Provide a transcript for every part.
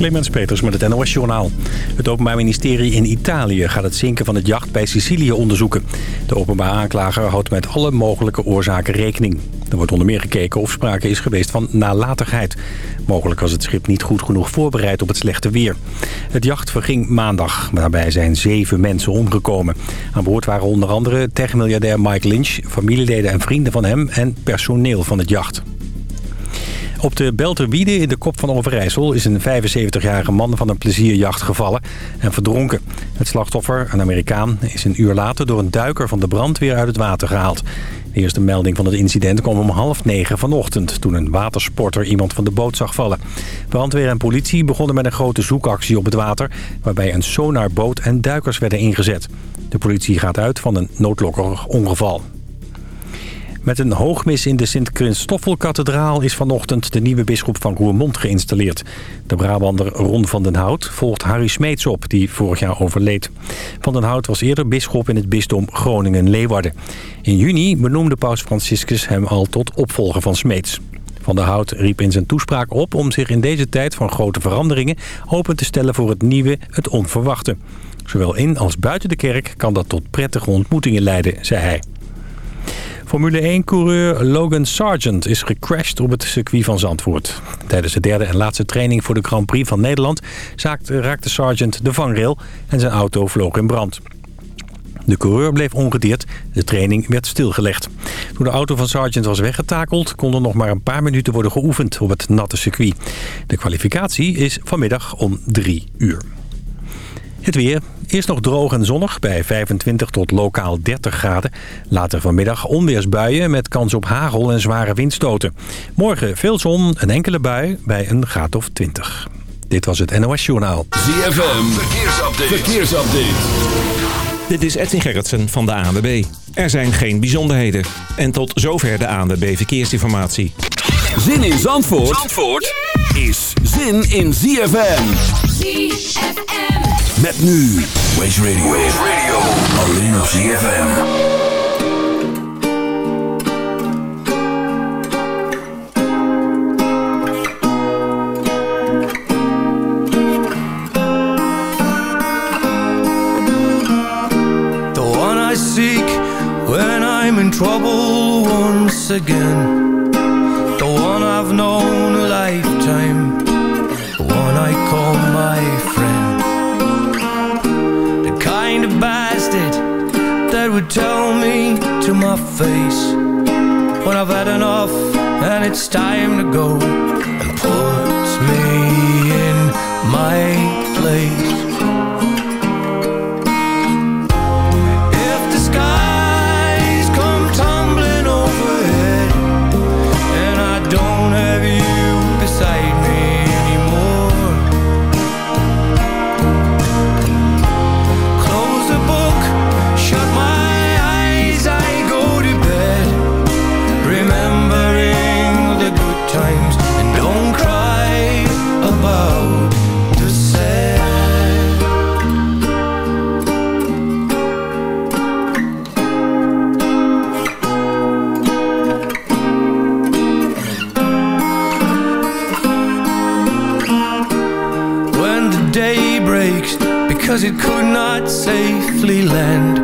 Clemens Peters met het NOS Journaal. Het Openbaar Ministerie in Italië gaat het zinken van het jacht bij Sicilië onderzoeken. De openbaar aanklager houdt met alle mogelijke oorzaken rekening. Er wordt onder meer gekeken of sprake is geweest van nalatigheid. Mogelijk was het schip niet goed genoeg voorbereid op het slechte weer. Het jacht verging maandag. Daarbij zijn zeven mensen omgekomen. Aan boord waren onder andere techmiljardair Mike Lynch... familieleden en vrienden van hem en personeel van het jacht. Op de Belterwiede in de kop van Overijssel is een 75-jarige man van een plezierjacht gevallen en verdronken. Het slachtoffer, een Amerikaan, is een uur later door een duiker van de brandweer uit het water gehaald. De eerste melding van het incident kwam om half negen vanochtend... toen een watersporter iemand van de boot zag vallen. Brandweer en politie begonnen met een grote zoekactie op het water... waarbij een sonarboot en duikers werden ingezet. De politie gaat uit van een noodlokkerig ongeval. Met een hoogmis in de Sint-Christoffelkathedraal is vanochtend de nieuwe bisschop van Roermond geïnstalleerd. De Brabander Ron van den Hout volgt Harry Smeets op, die vorig jaar overleed. Van den Hout was eerder bisschop in het bisdom Groningen-Leeuwarden. In juni benoemde paus Franciscus hem al tot opvolger van Smeets. Van der Hout riep in zijn toespraak op om zich in deze tijd van grote veranderingen open te stellen voor het nieuwe, het onverwachte. Zowel in als buiten de kerk kan dat tot prettige ontmoetingen leiden, zei hij. Formule 1-coureur Logan Sargent is gecrashed op het circuit van Zandvoort. Tijdens de derde en laatste training voor de Grand Prix van Nederland... raakte Sargent de vangrail en zijn auto vloog in brand. De coureur bleef ongedeerd. De training werd stilgelegd. Toen de auto van Sargent was weggetakeld... kon er nog maar een paar minuten worden geoefend op het natte circuit. De kwalificatie is vanmiddag om drie uur. Het weer. Eerst nog droog en zonnig bij 25 tot lokaal 30 graden. Later vanmiddag onweersbuien met kans op hagel en zware windstoten. Morgen veel zon, een enkele bui bij een graad of 20. Dit was het NOS Journaal. ZFM, verkeersupdate. verkeersupdate. Dit is Edwin Gerritsen van de ANWB. Er zijn geen bijzonderheden. En tot zover de ANWB Verkeersinformatie. Zin in Zandvoort, Zandvoort is zin in ZFM. ZFM. Met nu Waze Radio. Waze Radio. Alleen op ZFM. The one I seek when I'm in trouble once again. The one I've known a lifetime. The one I call my friend. Kind of bastard that would tell me to my face when I've had enough and it's time to go and puts me in my place. Because it could not safely land.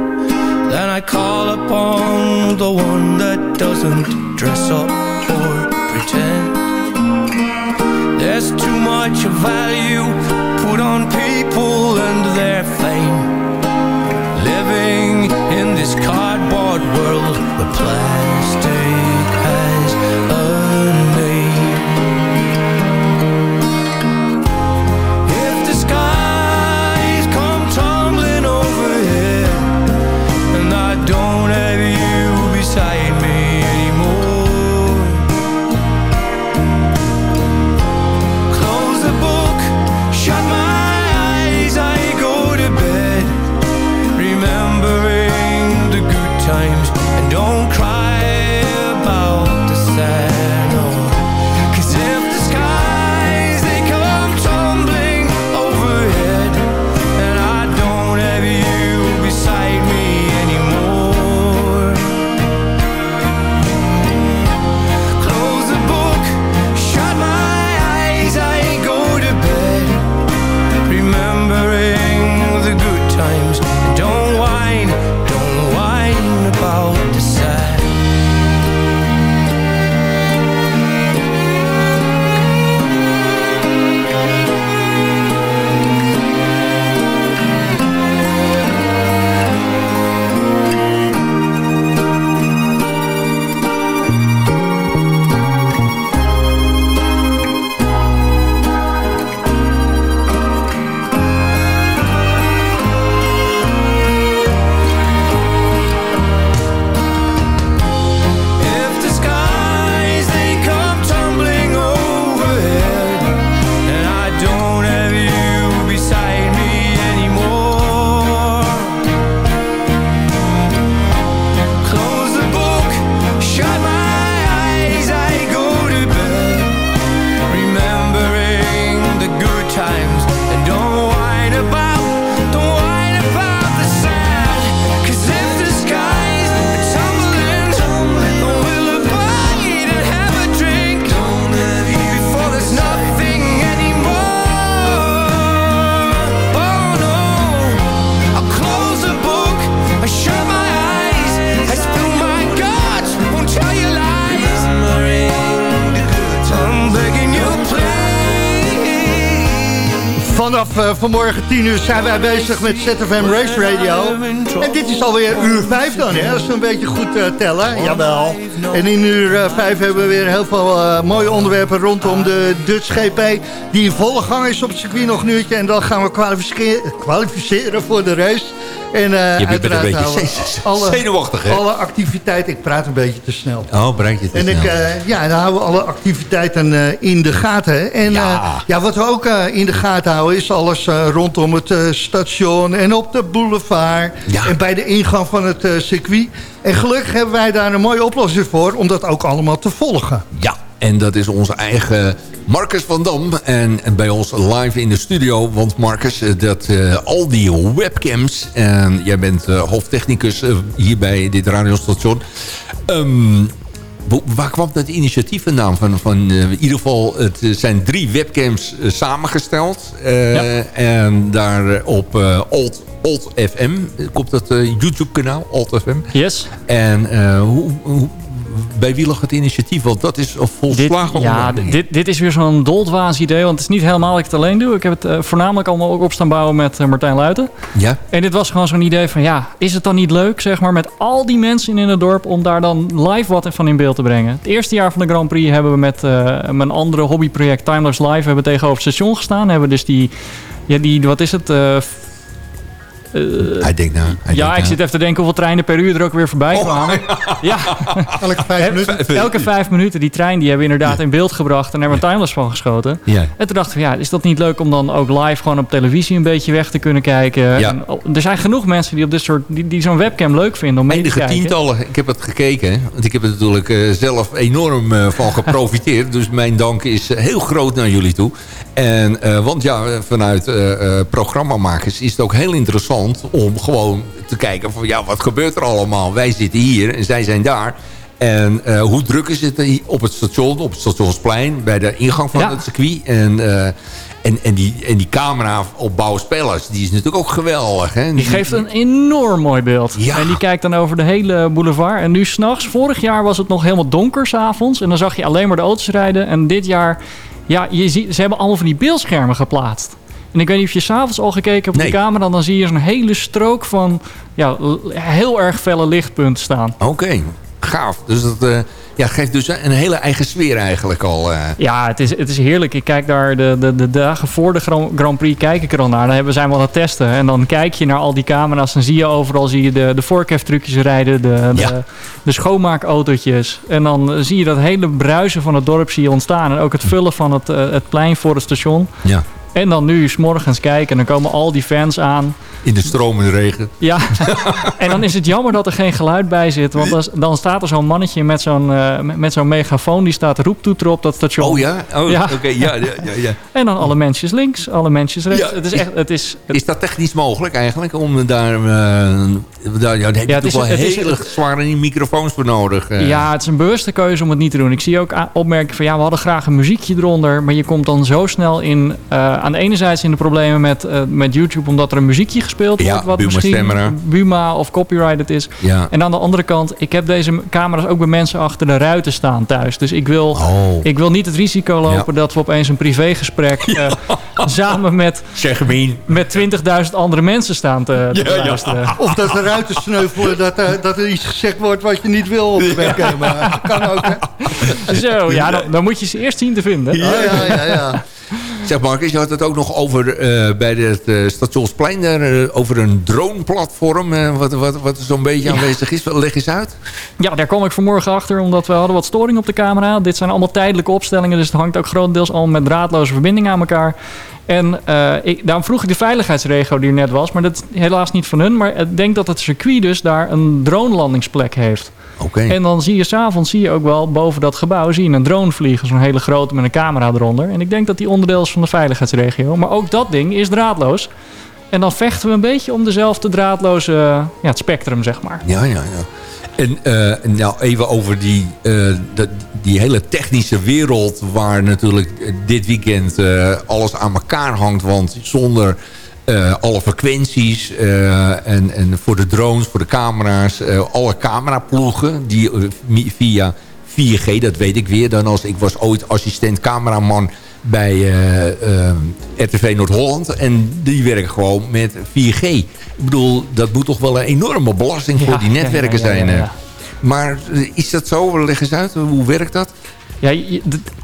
Then I call upon the one that doesn't dress up or pretend. There's too much value put on people and their fame. Living in this cardboard world where plastic vanmorgen 10 uur zijn wij bezig met ZFM Race Radio. En dit is alweer uur 5 dan, hè? Als we een beetje goed uh, tellen. Jawel. En in uur uh, 5 hebben we weer heel veel mooie onderwerpen rondom de Dutch GP. Die in volle gang is op het circuit nog een uurtje. En dan gaan we kwalificeren voor de race. En uh, je bent een beetje alle, zenuwachtig, hè? Alle activiteiten, ik praat een beetje te snel. Oh, breng je te en snel. Ik, uh, ja, dan houden we alle activiteiten uh, in de gaten. En ja. ja. wat we ook in de gaten houden is alles rondom het station en op de boulevard. Ja. En bij de ingang van het circuit. En gelukkig hebben wij daar een mooie oplossing voor om dat ook allemaal te volgen. Ja, en dat is onze eigen Marcus van Dam. En, bij ons live in de studio. Want Marcus, dat, uh, al die webcams... en jij bent uh, hoofdtechnicus uh, hier bij dit radiostation... Um, waar kwam dat initiatief vandaan? Van, van, in ieder geval, het zijn drie webcams samengesteld. Ja. En daar op Alt, FM komt dat YouTube-kanaal, Alt FM. Yes. En hoe, hoe bij wie lag het initiatief? Want dat is volslagen dit, Ja, dit, dit is weer zo'n doldwaas idee. Want het is niet helemaal dat ik het alleen doe. Ik heb het uh, voornamelijk allemaal ook op staan bouwen met uh, Martijn Luiten. Ja. En dit was gewoon zo'n idee van... Ja, is het dan niet leuk, zeg maar, met al die mensen in het dorp... om daar dan live wat van in beeld te brengen? Het eerste jaar van de Grand Prix hebben we met uh, mijn andere hobbyproject Timeless Live... hebben tegenover het station gestaan. Hebben dus die... Ja, die, wat is het? Uh, hij denkt nou. Hij ja, denkt ik zit even te denken hoeveel treinen per uur er ook weer voorbij kwamen. Oh, ja. Elke vijf minuten. Elke vijf minuten. Die trein die hebben we inderdaad ja. in beeld gebracht. En hebben we timeless van geschoten. Ja. En toen dachten we, ja, is dat niet leuk om dan ook live gewoon op televisie een beetje weg te kunnen kijken? Ja. En, er zijn genoeg mensen die op dit soort, die, die zo'n webcam leuk vinden om mee Enige te kijken. tientallen. Ik heb het gekeken. Want ik heb er natuurlijk uh, zelf enorm uh, van geprofiteerd. dus mijn dank is uh, heel groot naar jullie toe. En, want ja, vanuit programmamakers is het ook heel interessant om gewoon te kijken van ja, wat gebeurt er allemaal? Wij zitten hier en zij zijn daar. En uh, hoe druk is het op het station, op het stationsplein, bij de ingang van Ja. het circuit. En, uh, en, en, die, en die camera op Bouw Spellers, die is natuurlijk ook geweldig. Hè? Die geeft een enorm mooi beeld. Ja. En die kijkt dan over de hele boulevard. En nu s'nachts, vorig jaar was het nog helemaal donker s'avonds. En dan zag je alleen maar de auto's rijden. En dit jaar, ja, je ziet, ze hebben allemaal van die beeldschermen geplaatst. En ik weet niet of je s'avonds al gekeken hebt op Nee. de camera. Dan zie je zo'n hele strook van ja, heel erg felle lichtpunten staan. Oké, gaaf. Dus dat uh, ja, geeft dus een hele eigen sfeer eigenlijk al. Uh. Ja, het is, het is heerlijk. Ik kijk daar de, de, de dagen voor de Grand, Prix kijk ik er al naar. Dan hebben, zijn we aan het testen. En dan kijk je naar al die camera's. Dan zie je overal zie je de, de voorkeftrucjes rijden. De, de, Ja. de schoonmaakautootjes. En dan zie je dat hele bruisen van het dorp zie je ontstaan. En ook het vullen van het, uh, het plein voor het station. Ja, En dan nu s morgens kijken. En dan komen al die fans aan. in de stromende regen. Ja, en dan is het jammer dat er geen geluid bij zit. Want dan, dan staat er zo'n mannetje met zo'n uh, met, zo'n megafoon. Die staat roeptoeter op dat station. Oh ja? Oh, Ja. oké. ja, ja, ja, ja. En dan alle mensjes links, alle mensjes rechts. Ja. Het is echt, het is... het- Is dat technisch mogelijk eigenlijk? Om daar, uh, daar ja, daar heb je toch wel hele zware microfoons voor nodig. uh. ja, het is een bewuste keuze om het niet te doen. Ik zie ook opmerken van ja, we hadden graag een muziekje eronder. Maar je komt dan zo snel in, aan de ene zijde in de problemen met, uh, met YouTube, omdat er een muziekje gespeeld Ja, wordt. Wat Buma misschien. Buma of copyrighted is. Ja. En aan de andere kant, ik heb deze camera's ook bij mensen achter de ruiten staan thuis. Dus ik wil, Oh. ik wil niet het risico lopen dat we opeens een privégesprek uh, samen met, Zeg met 20.000 andere mensen staan te, te Ja, ja. luisteren. Of dat de ruiten sneuvelen, dat, uh, dat er iets gezegd wordt wat je niet wil op de webcam. Kan ook, hè? Zo, ja, dan, dan moet je ze eerst zien te vinden. Ja, ja, ja. ja. Zeg Marcus, je had het ook nog over uh, bij het uh, stationsplein daar, uh, over een drone-platform. wat, wat, wat zo'n beetje Ja. aanwezig is. Leg eens uit. Ja, daar kwam ik vanmorgen achter, omdat we hadden wat storing op de camera. Dit zijn allemaal tijdelijke opstellingen, dus het hangt ook grotendeels al met draadloze verbindingen aan elkaar. En uh, ik, daarom vroeg ik de veiligheidsregio die er net was, maar dat is helaas niet van hun. Maar ik denk dat het circuit dus daar een dronelandingsplek heeft. En dan zie je s'avonds zie je ook wel boven dat gebouw zie je een drone vliegen. Zo'n hele grote met een camera eronder. En ik denk dat die onderdeel is van de veiligheidsregio. Maar ook dat ding is draadloos. En dan vechten we een beetje om dezelfde draadloze, ja, het spectrum, zeg maar. Ja, ja, ja. En uh, nou even over die, uh, de, die hele technische wereld... waar natuurlijk dit weekend uh, alles aan elkaar hangt. Want zonder uh, alle frequenties uh, en, en voor de drones, voor de camera's... Uh, alle cameraploegen die via 4G, dat weet ik weer... dan als ik was ooit assistent cameraman bij eh, eh, RTV Noord-Holland. En die werken gewoon met 4G. Ik bedoel, dat moet toch wel een enorme belasting voor Ja, die netwerken ja, ja, ja, zijn. eh. Maar eh, is dat zo? Leg eens uit, hoe werkt dat? Ja,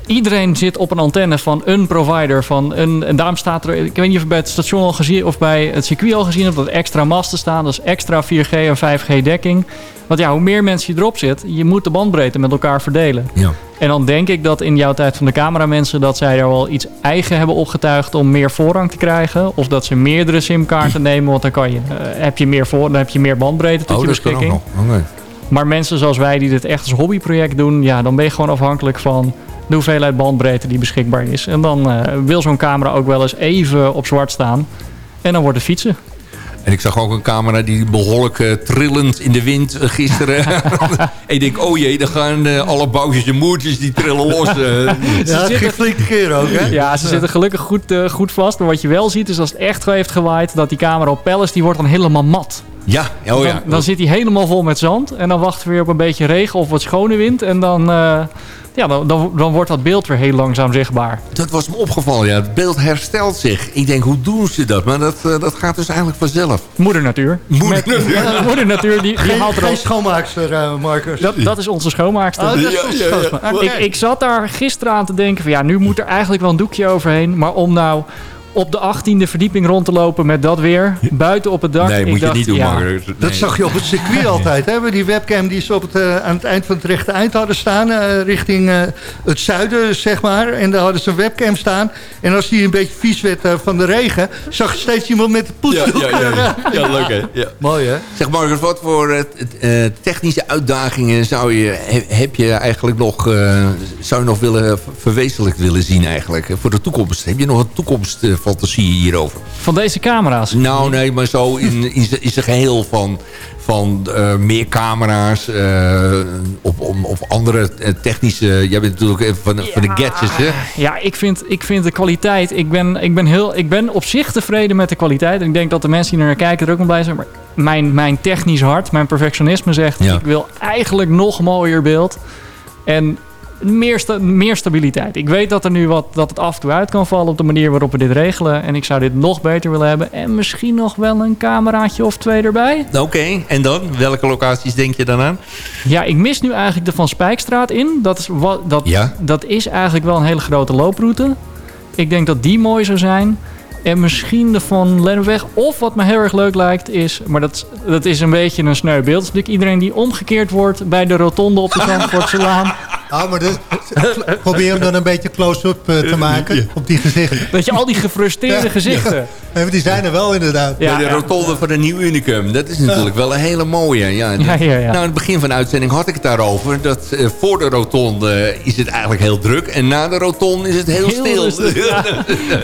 iedereen zit op een antenne van een provider. Van een, en daarom staat er... Ik weet niet of je bij het station al gezien... of bij het circuit al gezien hebt... dat extra masten staan. Is extra 4G en 5G dekking. Want ja, hoe meer mensen je erop zit... je moet de bandbreedte met elkaar verdelen. Ja. En dan denk ik dat in jouw tijd van de cameramensen... dat zij er wel iets eigen hebben opgetuigd... om meer voorrang te krijgen. Of dat ze meerdere simkaarten nemen. Want dan kan je, eh, heb je meer voor, dan heb je meer bandbreedte tot oh, je dat kan ook beschikking. nog. Oké. Maar mensen zoals wij die dit echt als hobbyproject doen, ja, dan ben je gewoon afhankelijk van de hoeveelheid bandbreedte die beschikbaar is. En dan eh, wil zo'n camera ook wel eens even op zwart staan. En dan wordt het fietsen. En ik zag ook een camera die behoorlijk eh, trillend in de wind eh, gisteren. en ik denk, oh jee, dan gaan eh, alle boutjes en moertjes die trillen los. Ja, het zitten- flinke keer ook, hè? Ja, ze zitten gelukkig goed, goed vast. Maar wat je wel ziet is als het echt heeft gewaaid, dat die camera op is, die wordt dan helemaal mat. Ja, oh ja. Dan, dan zit hij helemaal vol met zand. En dan wachten we weer op een beetje regen of wat schone wind. En dan, eh, ja, dan, dan, dan wordt dat beeld weer heel langzaam zichtbaar. Dat was me opgevallen, ja. Het beeld herstelt zich. Ik denk, hoe doen ze dat? Maar dat, eh, dat gaat dus eigenlijk vanzelf. Moeder natuur. Moeder natuur. Ja, moeder natuur, die, die Geen, haalt er geen ook... schoonmaakster, eh, Marcus. Dat, dat is onze schoonmaakster. Oh, dat is Ja, onze ja, ja. schoonmaakster. Oké. ik, ik zat daar gisteren aan te denken van ja, nu moet er eigenlijk wel een doekje overheen. Maar om nou op de 18e verdieping rond te lopen met dat weer, buiten op het dak. Nee, ik moet je niet doen, ja, Margaret. Dat Nee. zag je op het circuit altijd. Hè? Die webcam die ze op het, eh, aan het eind van het rechte eind hadden staan. eh, richting eh, het zuiden, zeg maar. En daar hadden ze een webcam staan. En als die een beetje vies werd van de regen... zag je steeds iemand met de poes. Ja, ja, ja, ja. ja, leuk hè. Ja. Mooi, hè? Zeg Marcus, wat voor technische uitdagingen zou je, he- heb je eigenlijk nog, eh, zou je nog willen verwezenlijkt willen zien eigenlijk? Voor de toekomst. Heb je nog een toekomstfantasie hierover? Van deze camera's. Nou nee, maar zo in, in, in zijn geheel van, van eh, meer camera's eh, of, om- of andere eh, technische... Jij bent natuurlijk even van, de- van de gadgets hè? Ja, ik vind, ik vind de kwaliteit. Ik ben, ik, ben heel, ik ben op zich tevreden met de kwaliteit. En ik denk dat de mensen die naar kijken er ook wel blij zijn. Maar mijn, mijn technisch hart, mijn perfectionisme zegt... Ja. ik wil eigenlijk nog mooier beeld. En meer, sta- meer stabiliteit. Ik weet dat, er nu wat, dat het af en toe uit kan vallen op de manier waarop we dit regelen. En ik zou dit nog beter willen hebben. En misschien nog wel een cameraatje of twee erbij. Oké, en dan? Welke locaties denk je dan aan? Ja, ik mis nu eigenlijk de Van Spijkstraat in. Dat is, wat, dat, Ja? dat is eigenlijk wel een hele grote looproute. Ik denk dat die mooi zou zijn. En misschien de Van Lennepweg. Of wat me heel erg leuk lijkt is... Maar dat, dat is een beetje een sneu beeld. Iedereen die omgekeerd wordt bij de rotonde op de Zandvoortselaan. Ah, maar dus, probeer hem dan een beetje close-up eh, te maken op die gezichten. Dat je al die gefrustreerde Ja, gezichten... Nee, maar die zijn er wel inderdaad. Ja, Bij de ja. rotonde van de Nieuw Unicum. Dat is natuurlijk wel een hele mooie. Ja, Ja, ja, ja. Nou, in het begin van de uitzending had ik het daarover. Dat eh, voor de rotonde is het eigenlijk heel druk. En na de rotonde is het heel, Heel stil. rustig, ja.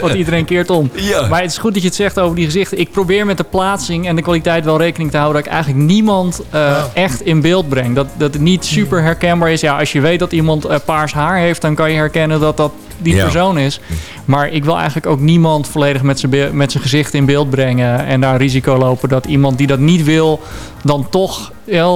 Want iedereen keert om. Ja. Maar het is goed dat je het zegt over die gezichten. Ik probeer met de plaatsing en de kwaliteit wel rekening te houden... dat ik eigenlijk niemand eh, echt in beeld breng. Dat, dat het niet super herkenbaar is. Ja, als je weet dat iemand eh, paars haar heeft... dan kan je herkennen dat dat die Ja. persoon is. Maar ik wil eigenlijk ook niemand volledig met zijn be- met zijn gezicht in beeld brengen... en daar risico lopen dat iemand die dat niet wil... dan toch eh,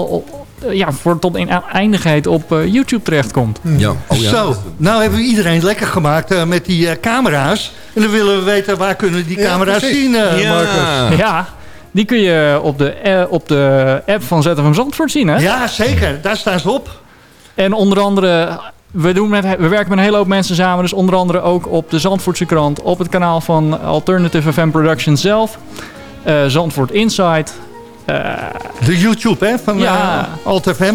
ja, voor tot in eindigheid op eh, YouTube terechtkomt. Ja. Oh, ja. Zo, nou hebben we iedereen lekker gemaakt eh, met die eh, camera's. En dan willen we weten waar kunnen die camera's zien, Marcus. Ja. Ja, die kun je op de, op de app van ZFM Zandvoort zien. Hè? Ja, zeker. Daar staan ze op. En onder andere, we, doen met, we werken met een hele hoop mensen samen. Dus onder andere ook op de Zandvoortse krant. Op het kanaal van Alternative FM Productions zelf. eh, Zandvoort Insight. Eh, De YouTube hè, van Ja. eh, Alt FM.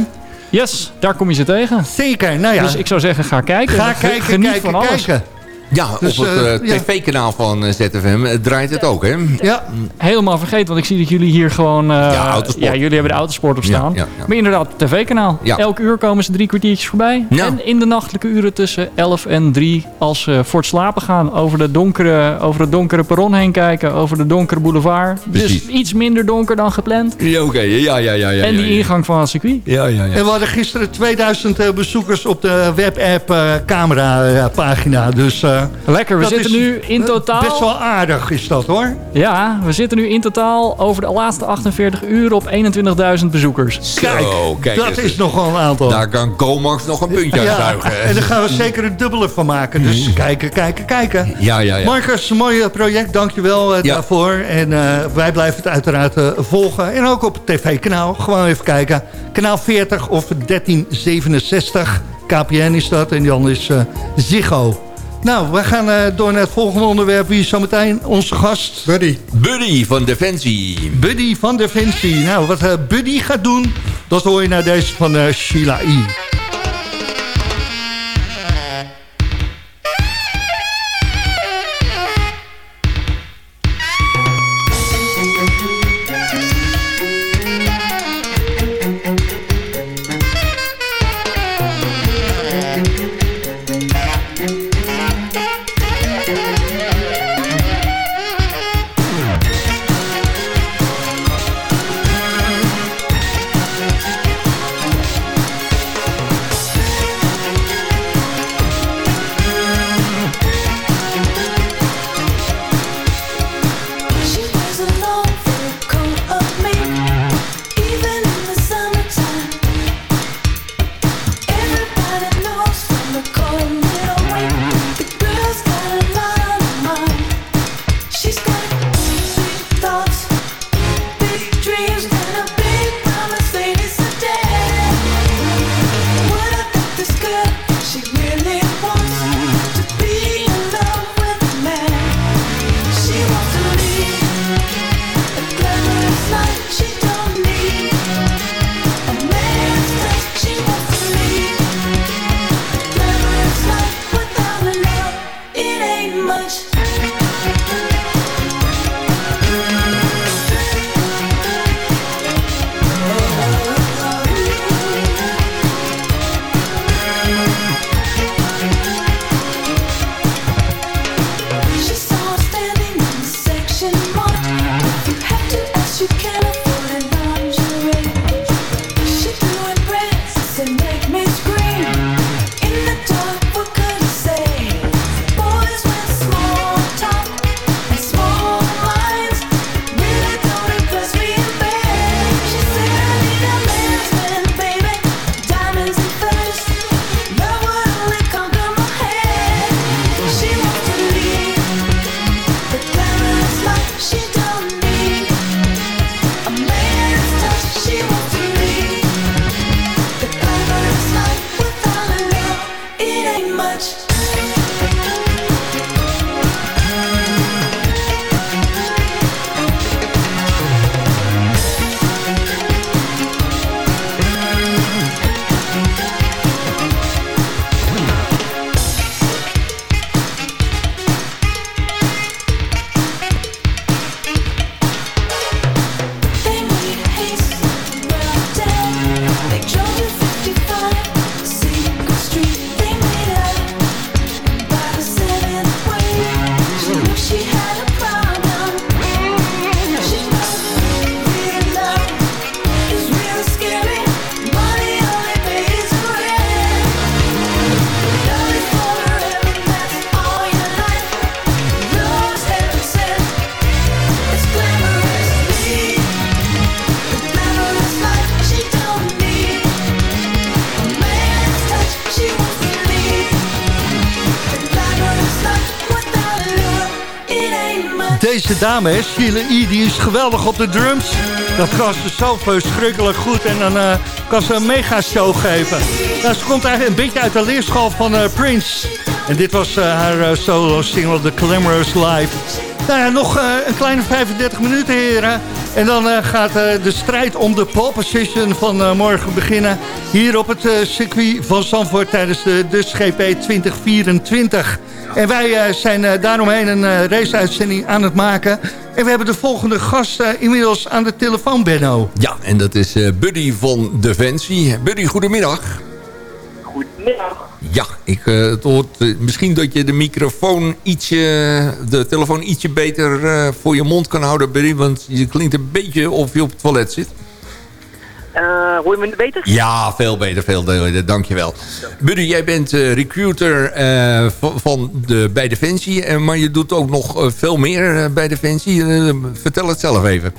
yes, daar kom je ze tegen. Zeker, nou ja. Dus ik zou zeggen, ga kijken. Ga kijken, Geniet kijken, van alles. kijken. Ja, Dus, op het eh, eh, ja. tv-kanaal van eh, ZFM draait het ook, hè? Ja, Helemaal vergeten, want ik zie dat jullie hier gewoon... eh, Ja, autosport. ja, jullie hebben de autosport op staan. ja, ja. Maar inderdaad, tv-kanaal. Ja. Elk uur komen ze drie kwartiertjes voorbij. Ja. En in de nachtelijke uren tussen 11 en 3, als ze voor het slapen gaan, over, de donkere, over het donkere perron heen kijken, over de donkere boulevard. Precies. Dus iets minder donker dan gepland. Ja, oké. Ja, ja, ja, ja. en die ingang van het circuit. Ja, ja, ja. en we hadden gisteren 2000 eh, bezoekers op de webapp eh, camera pagina. Dus Lekker, we zitten nu in totaal... Best wel aardig is dat hoor. Ja, we zitten nu in totaal over de laatste 48 uur op 21.000 bezoekers. Kijk, Zo, kijk dat eens. is nogal een aantal. Daar kan Comax nog een puntje uit zuigen. en daar gaan we zeker een dubbele van maken. Dus kijken, kijken, kijken. Ja, ja, ja. Marcus, mooi eh, project. Dankjewel uh, Ja. daarvoor. En eh, wij blijven het uiteraard eh, volgen. En ook op het tv-kanaal. Gewoon even kijken. Kanaal 40 of 1367. KPN is dat. En die andere is eh, Ziggo. Nou, we gaan eh, door naar het volgende onderwerp. Wie is zometeen onze gast? Buddy. Buddy van Defensie. Buddy van Defensie. Nou, wat eh, Buddy gaat doen, dat hoor je naar deze van eh, Sheila E. Deze dame, hè, Sheila E., die is geweldig op de drums. Dat kan ze zo verschrikkelijk goed. En dan eh, kan ze een mega show geven. Nou, ze komt eigenlijk een beetje uit de leerschool van eh, Prince. En dit was eh, haar solo single The Glamorous Life. Nou ja, nog een kleine 35 minuten, heren. En dan eh, gaat eh, de strijd om de pole position van eh, morgen beginnen. Hier op het eh, circuit van Zandvoort tijdens de Dus GP 2024. En wij eh, zijn eh, daaromheen een eh, raceuitzending aan het maken. En we hebben de volgende gast inmiddels aan de telefoon, Benno. Ja, en dat is eh, Buddy van Defensie. Buddy, goedemiddag. Goedemiddag. Ja, ik, eh, het hoort, eh, misschien dat je de microfoon ietsje, de telefoon ietsje beter eh, voor je mond kan houden, Buddy. Want je klinkt een beetje of je op het toilet zit. Hoor je me beter? Ja, veel beter, veel beter. Dankjewel. Buddy, jij bent recruiter van, de, bij Defensie. maar je doet ook nog veel meer bij Defensie. Vertel het zelf even.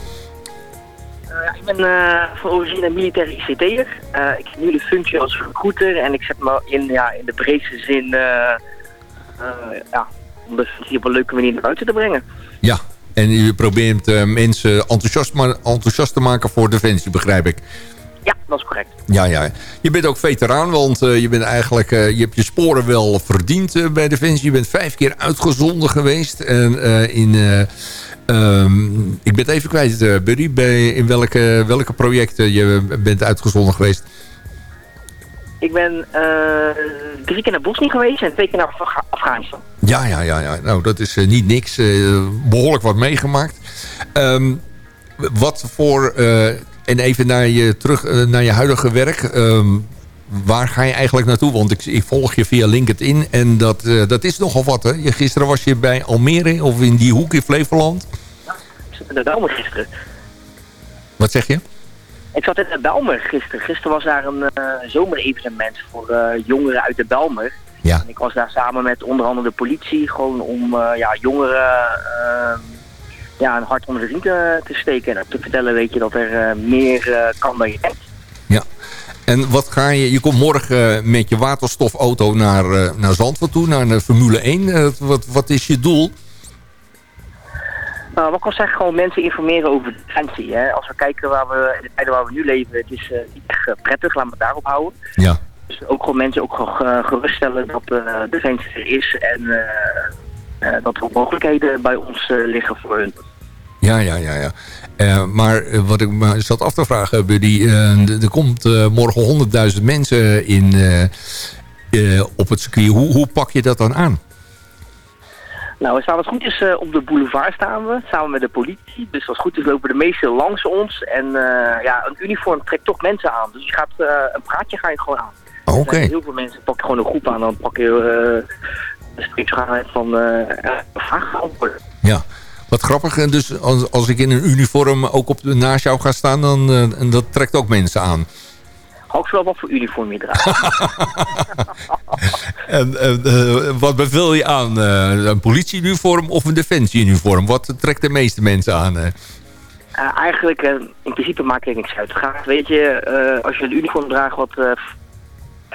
Eh, ja, ik ben eh, van origine militair ICT'er. Eh ik heb nu de functie als recruiter en ik zet me in, ja, in de breedste zin ja, om de functie op een leuke manier naar buiten te brengen. Ja, en je probeert mensen enthousiast, enthousiast te maken voor Defensie, begrijp ik. Ja, dat is correct. Ja, ja. Je bent ook veteraan, want eh, je bent eigenlijk, eh, je hebt je sporen wel verdiend eh, bij Defensie. Je bent vijf keer uitgezonden geweest. En in, eh, ehm, ik ben het even kwijt, Buddy, bij, in welke, welke projecten je bent uitgezonden geweest. Ik ben eh, drie keer naar Bosnië geweest en twee keer naar Afghanistan. Ja, ja, ja, ja. Nou, dat is niet niks. eh, behoorlijk wat meegemaakt. Ehm, wat voor... en even naar je, terug eh, naar je huidige werk. Ehm, waar ga je eigenlijk naartoe? Want ik, ik volg je via LinkedIn. En dat, eh, dat is nogal wat, hè? Je, gisteren was je bij Almere of in die hoek in Flevoland. Ik zat in de Belmer gisteren. Wat zeg je? Ik zat in de Belmer gisteren. Gisteren was daar een eh, zomerevenement voor jongeren uit de Belmer. Ja. En ik was daar samen met onder andere de politie, gewoon om ja, jongeren eh, ja, een hart onder de riem te, te steken. En te vertellen, weet je, dat er eh, meer eh, kan dan je denkt. Ja. En wat ga je... Je komt morgen eh, met je waterstofauto naar, eh, naar Zandvoort toe, naar de Formule 1. Eh, wat, wat is je doel? Nou, wat ik al zeg, gewoon mensen informeren over defensie. Hè. Als we kijken waar we, in de tijden waar we nu leven, het is eh, niet echt eh, prettig, laten we het daarop houden. Ja. Dus ook gewoon mensen ook gewoon eh, geruststellen dat eh defensie er is en eh, eh, dat er mogelijkheden bij ons eh, liggen voor hun. Ja, ja, ja. ja. Eh, maar eh, wat ik me zat af te vragen, Buddy. eh, er komt morgen 100.000 mensen in, op het circuit. Hoe, hoe pak je dat dan aan? Nou, we staan wat goed is op de boulevard staan we, samen met de politie. Dus als het goed is lopen de meesten langs ons. En ja, een uniform trekt toch mensen aan. Dus je gaat, een praatje ga je gewoon aan. Oh, Oké. Heel veel mensen pakken gewoon een groep aan. Dan pak je een streepschaarheid van uh, vragen antwoorden. Ja. Wat grappig, en dus als, als ik in een uniform ook op de, naast jou ga staan, dan eh, en dat trekt ook mensen aan. Ik wel wat voor uniform je draagt. en, en, eh, wat beveel je aan? Eh, een politieuniform of een defensieuniform? Wat trekt de meeste mensen aan? Uh, eigenlijk, uh, in principe maakt er niks uit. Gaat, weet je, uh, als je een uniform draagt wat. En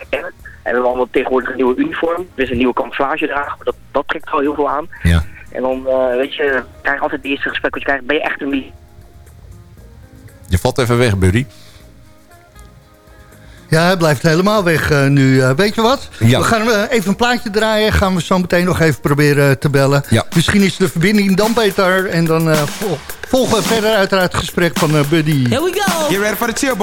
we hebben allemaal tegenwoordig een nieuwe uniform. Dus een nieuwe camouflage dragen. Dat, dat trekt wel heel veel aan. Ja. En dan, uh, weet je, krijg je altijd het eerste gesprek wat je krijgt. Ben je echt een wie? Je valt even weg, Buddy. Ja, hij blijft helemaal weg uh, nu. Uh, weet je wat? Ja. We gaan uh, even een plaatje draaien. Gaan we zo meteen nog even proberen te bellen. Ja. Misschien is de verbinding dan beter. En dan vol volgen we verder uiteraard het gesprek van Buddy. Here we go. Get ready for the chill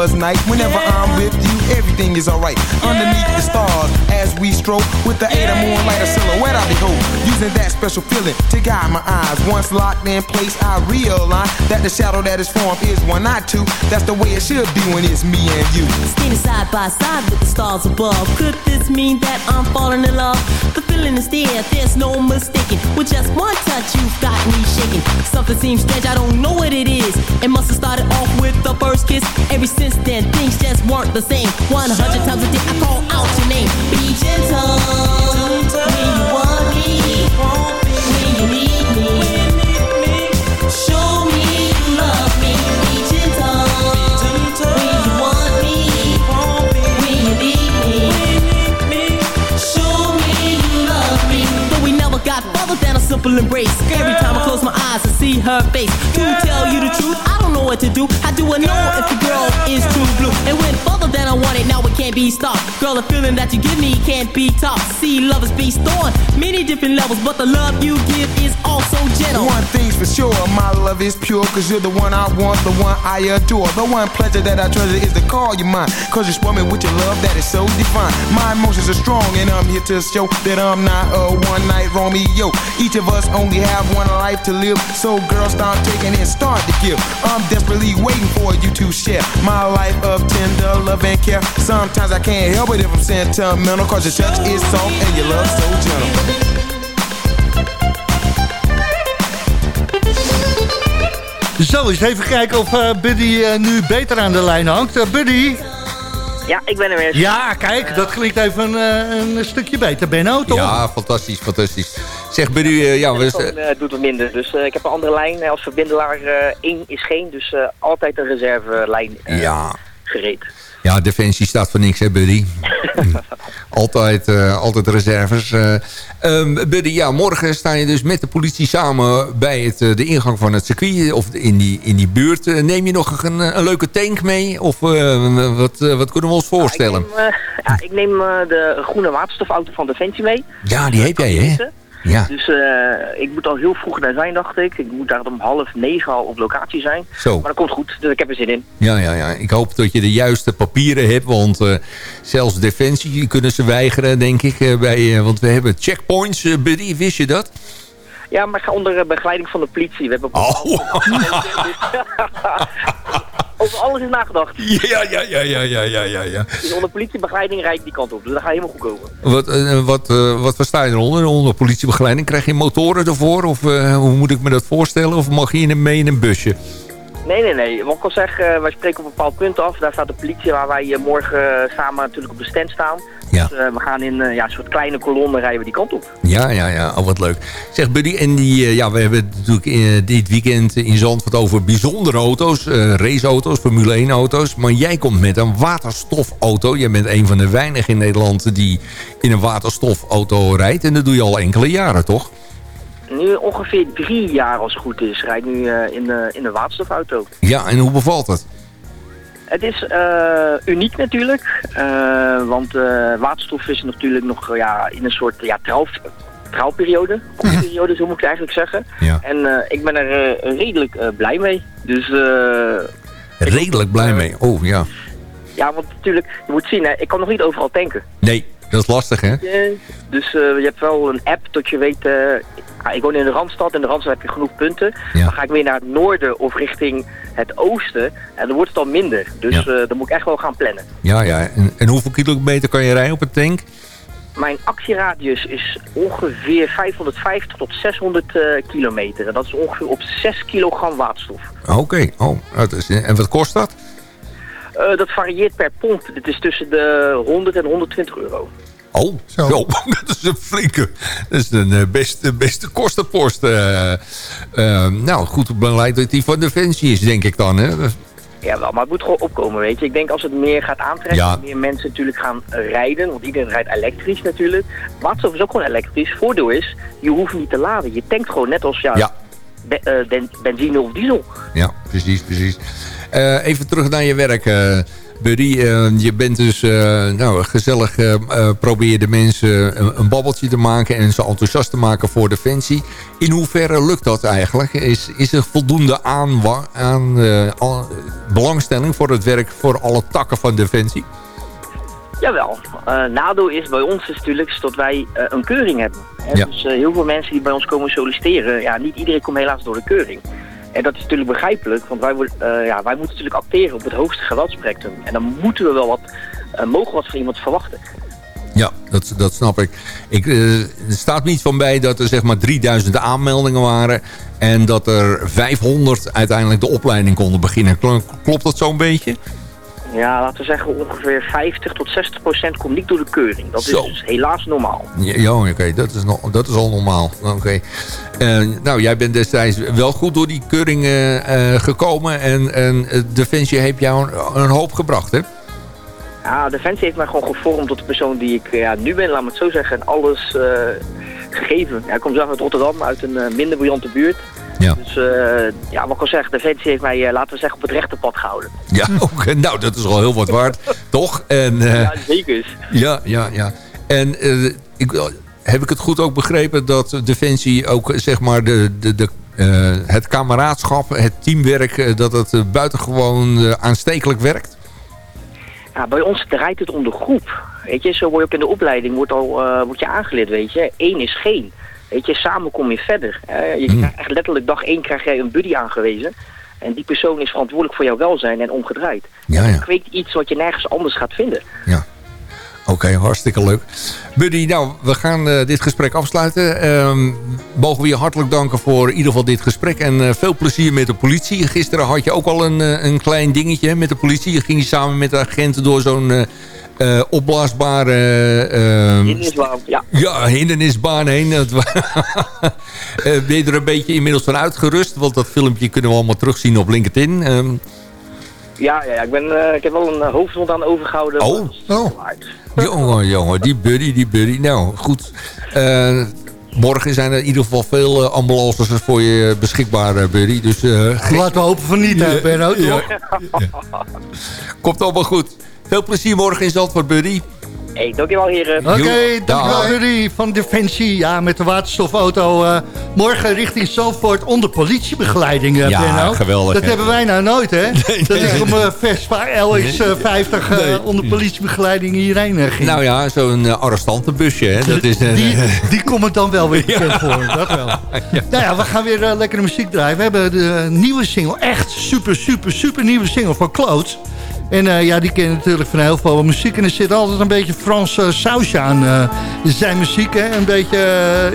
summer's night. Whenever. I'm with you, everything is alright. Underneath the stars, as we stroke with the eight of moonlight, a silhouette I behold. Using that special feeling to guide my eyes. Once locked in place, I realize that the shadow that is formed is one, not two. That's the way it should be when it's me and you. Standing side by side with the stars above. Could this mean that I'm falling in love? Feeling is there, there's no mistaking. With just one touch, you've got me shaking. Something seems strange, I don't know what it is. It must have started off with the first kiss. Ever since then, things just weren't the same. 100 times a day, I call out your name. Be gentle when you want me, when you need me. Embrace. Every time I close my eyes, I see her face. To tell you the truth, I don't know what to do. How do I know if the girl is true blue? It went than I wanted, now it can't be stopped. Girl, the feeling that you give me can't be topped. See, love is based many different levels, but the love you give is also gentle. One thing's for sure. My love is pure, cause you're the one I want, the one I adore. The one pleasure that I treasure is to call you mine. Cause you spoil me with your love that is so divine. My emotions are strong, and I'm here to show that I'm not a one night Romeo. Each of us only have one life to live. So, girl, start taking and start to give. I'm desperately waiting for you to share my life of tender love and care. Sometimes I can't help it if I'm sentimental, cause your touch is soft and your love so gentle. Zo, eens even kijken of eh, Buddy eh, nu beter aan de lijn hangt. Eh, Buddy? Ja, ik ben er weer. Ja, kijk, dat klinkt even eh, een stukje beter. Benno, toch? Ja, fantastisch, fantastisch. Zeg, Buddy, uh, ja, we, Het uh, doet wat minder. Dus uh, ik heb een andere lijn. Als verbindelaar 1 is geen. Dus altijd een reservelijn ja. gereed. Ja, Defensie staat voor niks, hè, Buddy? altijd, uh, altijd reserves. Uh, um, Buddy, ja, morgen sta je dus met de politie samen bij het, uh, de ingang van het circuit. Of in die, in die buurt. neem je nog een, een leuke tank mee? Of wat, wat kunnen we ons voorstellen? Ja, ik neem, ja, ik neem de groene waterstofauto van Defensie mee. Ja, die heb jij, hè? Ja. Dus uh, ik moet al heel vroeg daar zijn, dacht ik. Ik moet daar om half negen al op locatie zijn. Zo. Maar dat komt goed, dus ik heb er zin in. Ja, ja, ja. Ik hoop dat je de juiste papieren hebt. Want uh, zelfs Defensie kunnen ze weigeren, denk ik. Uh, bij, want we hebben checkpoints, Buddy. Wist je dat? Ja, maar onder begeleiding van de politie. We hebben oh. Over alles is nagedacht. Ja, ja, ja, ja, ja, ja, ja. ja. Dus onder politiebegeleiding rijd ik die kant op. Dus dat gaat helemaal goed komen. Wat, uh, wat, uh, wat versta je eronder? Onder politiebegeleiding krijg je motoren ervoor? Of uh, hoe moet ik me dat voorstellen? Of mag je mee in een busje? Nee, nee, nee. Wat ik al zeg, uh, wij spreken op een bepaald punt af. Daar staat de politie waar wij uh, morgen samen natuurlijk op de stand staan. Ja. Dus we gaan in ja, een soort kleine kolonne rijden we die kant op. Ja, ja, ja. Oh, wat leuk. Zeg Buddy, en die, ja, we hebben natuurlijk dit weekend in Zandvoort over bijzondere auto's. raceauto's, Formule 1 auto's. Maar jij komt met een waterstofauto. Jij bent een van de weinigen in Nederland die in een waterstofauto rijdt. En dat doe je al enkele jaren, toch? Nu ongeveer drie jaar als het goed is. Rijd nu uh, in, de, in de waterstofauto. Ja, en hoe bevalt het? Het is uh, uniek natuurlijk. Uh, want waterstof is natuurlijk nog ja, in een soort ja, trouw, trouwperiode. Periode, zo moet ik eigenlijk zeggen. Ja. En ik ben er redelijk blij mee. Dus, redelijk blij mee? Oh, ja. Ja, want natuurlijk, je moet zien, hè, ik kan nog niet overal tanken. Nee, dat is lastig, hè? Dus je hebt wel een app dat je weet... Ik woon in de Randstad. In de Randstad heb je genoeg punten. Ja. Dan ga ik weer naar het noorden of richting het oosten. En dan wordt het al minder. Dus ja. uh, dan moet ik echt wel gaan plannen. Ja, ja. En, en, hoeveel kilometer kan je rijden op een tank? Mijn actieradius is ongeveer 550 tot 600 uh, kilometer. En dat is ongeveer op 6 kilogram waterstof. Oké. Okay. Oh, dat is, en wat kost dat? Uh, dat varieert per pomp. Het is tussen de 100 en 120 euro. Oh, zo. zo. dat is een flinke. Dat is een uh, beste, beste kostenpost. Uh, uh, nou, goed beleid dat die van Defensie is, denk ik dan. Hè? Ja, wel, maar het moet gewoon opkomen, weet je. Ik denk als het meer gaat aantrekken, ja. meer mensen natuurlijk gaan rijden. Want iedereen rijdt elektrisch natuurlijk. Waterstof is ook gewoon elektrisch. Voordeel is, je hoeft niet te laden. Je tankt gewoon net als ja, ja. Be ben benzine of diesel. Ja, precies, precies. even terug naar je werk, Buddy, uh, je bent dus uh, nou, gezellig uh, probeer de mensen een, een, babbeltje te maken en ze enthousiast te maken voor Defensie. In hoeverre lukt dat eigenlijk? Is, is er voldoende aan, aan belangstelling voor het werk voor alle takken van Defensie? Jawel. Uh, nadeel is bij ons natuurlijk dat wij uh, een keuring hebben. Hè? Ja. Dus uh, heel veel mensen die bij ons komen solliciteren, ja, niet iedereen komt helaas door de keuring. En dat is natuurlijk begrijpelijk, want wij, uh, ja, wij moeten natuurlijk acteren op het hoogste geweldsspectrum. En dan moeten we wel wat, uh, mogen wat van iemand verwachten. Ja, dat, dat snap ik. ik uh, er staat niet van bij dat er zeg maar 3000 aanmeldingen waren... en dat er 500 uiteindelijk de opleiding konden beginnen. Klopt dat zo'n beetje? Ja, laten we zeggen ongeveer 50 tot 60 procent komt niet door de keuring. Dat Zo. is dus helaas normaal. Ja, ja oké, okay. dat, is no dat is al normaal. Oké. Okay. Uh, nou, jij bent destijds wel goed door die keuring uh, uh, gekomen. En, en Defensie heeft jou een, een, hoop gebracht, hè? Ja, Defensie heeft mij gewoon gevormd tot de persoon die ik ja, nu ben, laat me het zo zeggen. En alles gegeven. Ja, ik kom zelf uit Rotterdam, uit een minder briljante buurt. Ja. Dus uh, ja, wat ik al zeg, Defensie heeft mij, uh, laten we zeggen, op het rechte pad gehouden. Ja, okay. nou dat is al heel wat waard, toch? En, uh, ja, zeker. Ja, ja, ja. En ik, heb ik het goed ook begrepen dat Defensie ook zeg maar de, de, de eh, het kameraadschap, het teamwerk... eh, dat het eh, buitengewoon eh, aanstekelijk werkt? Ja, bij ons draait het om de groep. Weet je, zo word je ook in de opleiding wordt al, eh, word je aangeleerd, weet je. Eén is geen. Weet je, samen kom je verder. Je krijgt echt letterlijk dag één krijg jij een buddy aangewezen. En die persoon is verantwoordelijk voor jouw welzijn en omgedraaid. Ja, ja. Je kweekt iets wat je nergens anders gaat vinden. Oké, hartstikke leuk. Buddy, nou, we gaan eh, dit gesprek afsluiten. Ehm, mogen we je hartelijk danken voor in ieder geval dit gesprek. En eh, veel plezier met de politie. Gisteren had je ook al een, eh, een klein dingetje met de politie. Je ging samen met de agenten door zo'n eh, eh, opblaasbare... ehm, Hindernisbaan, ja. ja, hindernisbaan heen. Eh, ben je er een beetje inmiddels van uitgerust? Want dat filmpje kunnen we allemaal terugzien op LinkedIn. Ehm, Ja, ja, ja ik, ben, eh, ik heb wel een uh, hoofdwond aan overgehouden. Oh. Oh. Jongen, jongen, die buddy, die buddy. Nou, goed. Eh, morgen zijn er in ieder geval veel eh, ambulances voor je beschikbaar, eh, buddy. Dus eh, Laten we hopen van niet, hè, Benno, komt allemaal goed. Veel plezier morgen in Zandvoort, buddy. Hey, dankjewel heren. Oké, dankjewel Dag. Rudy van Defensie. Ja, met de waterstofauto. eh, morgen richting Zandvoort onder politiebegeleiding, eh, Ja, Benno. geweldig, Dat hè? hebben wij nou nooit, hè? dat is om uh, Vespa LX50 eh, onder politiebegeleiding hierheen ging. Nou ja, zo'n arrestantenbusje, hè. Dat is, eh, die, die komt dan wel weer voor, dat wel. Nou ja, we gaan weer lekkere muziek draaien. We hebben de nieuwe single, echt super, super, super nieuwe single van Kloot. En eh, ja, die kennen natuurlijk van heel veel muziek. En er zit altijd een beetje Franse sausje aan eh, zijn muziek. Hè? Een beetje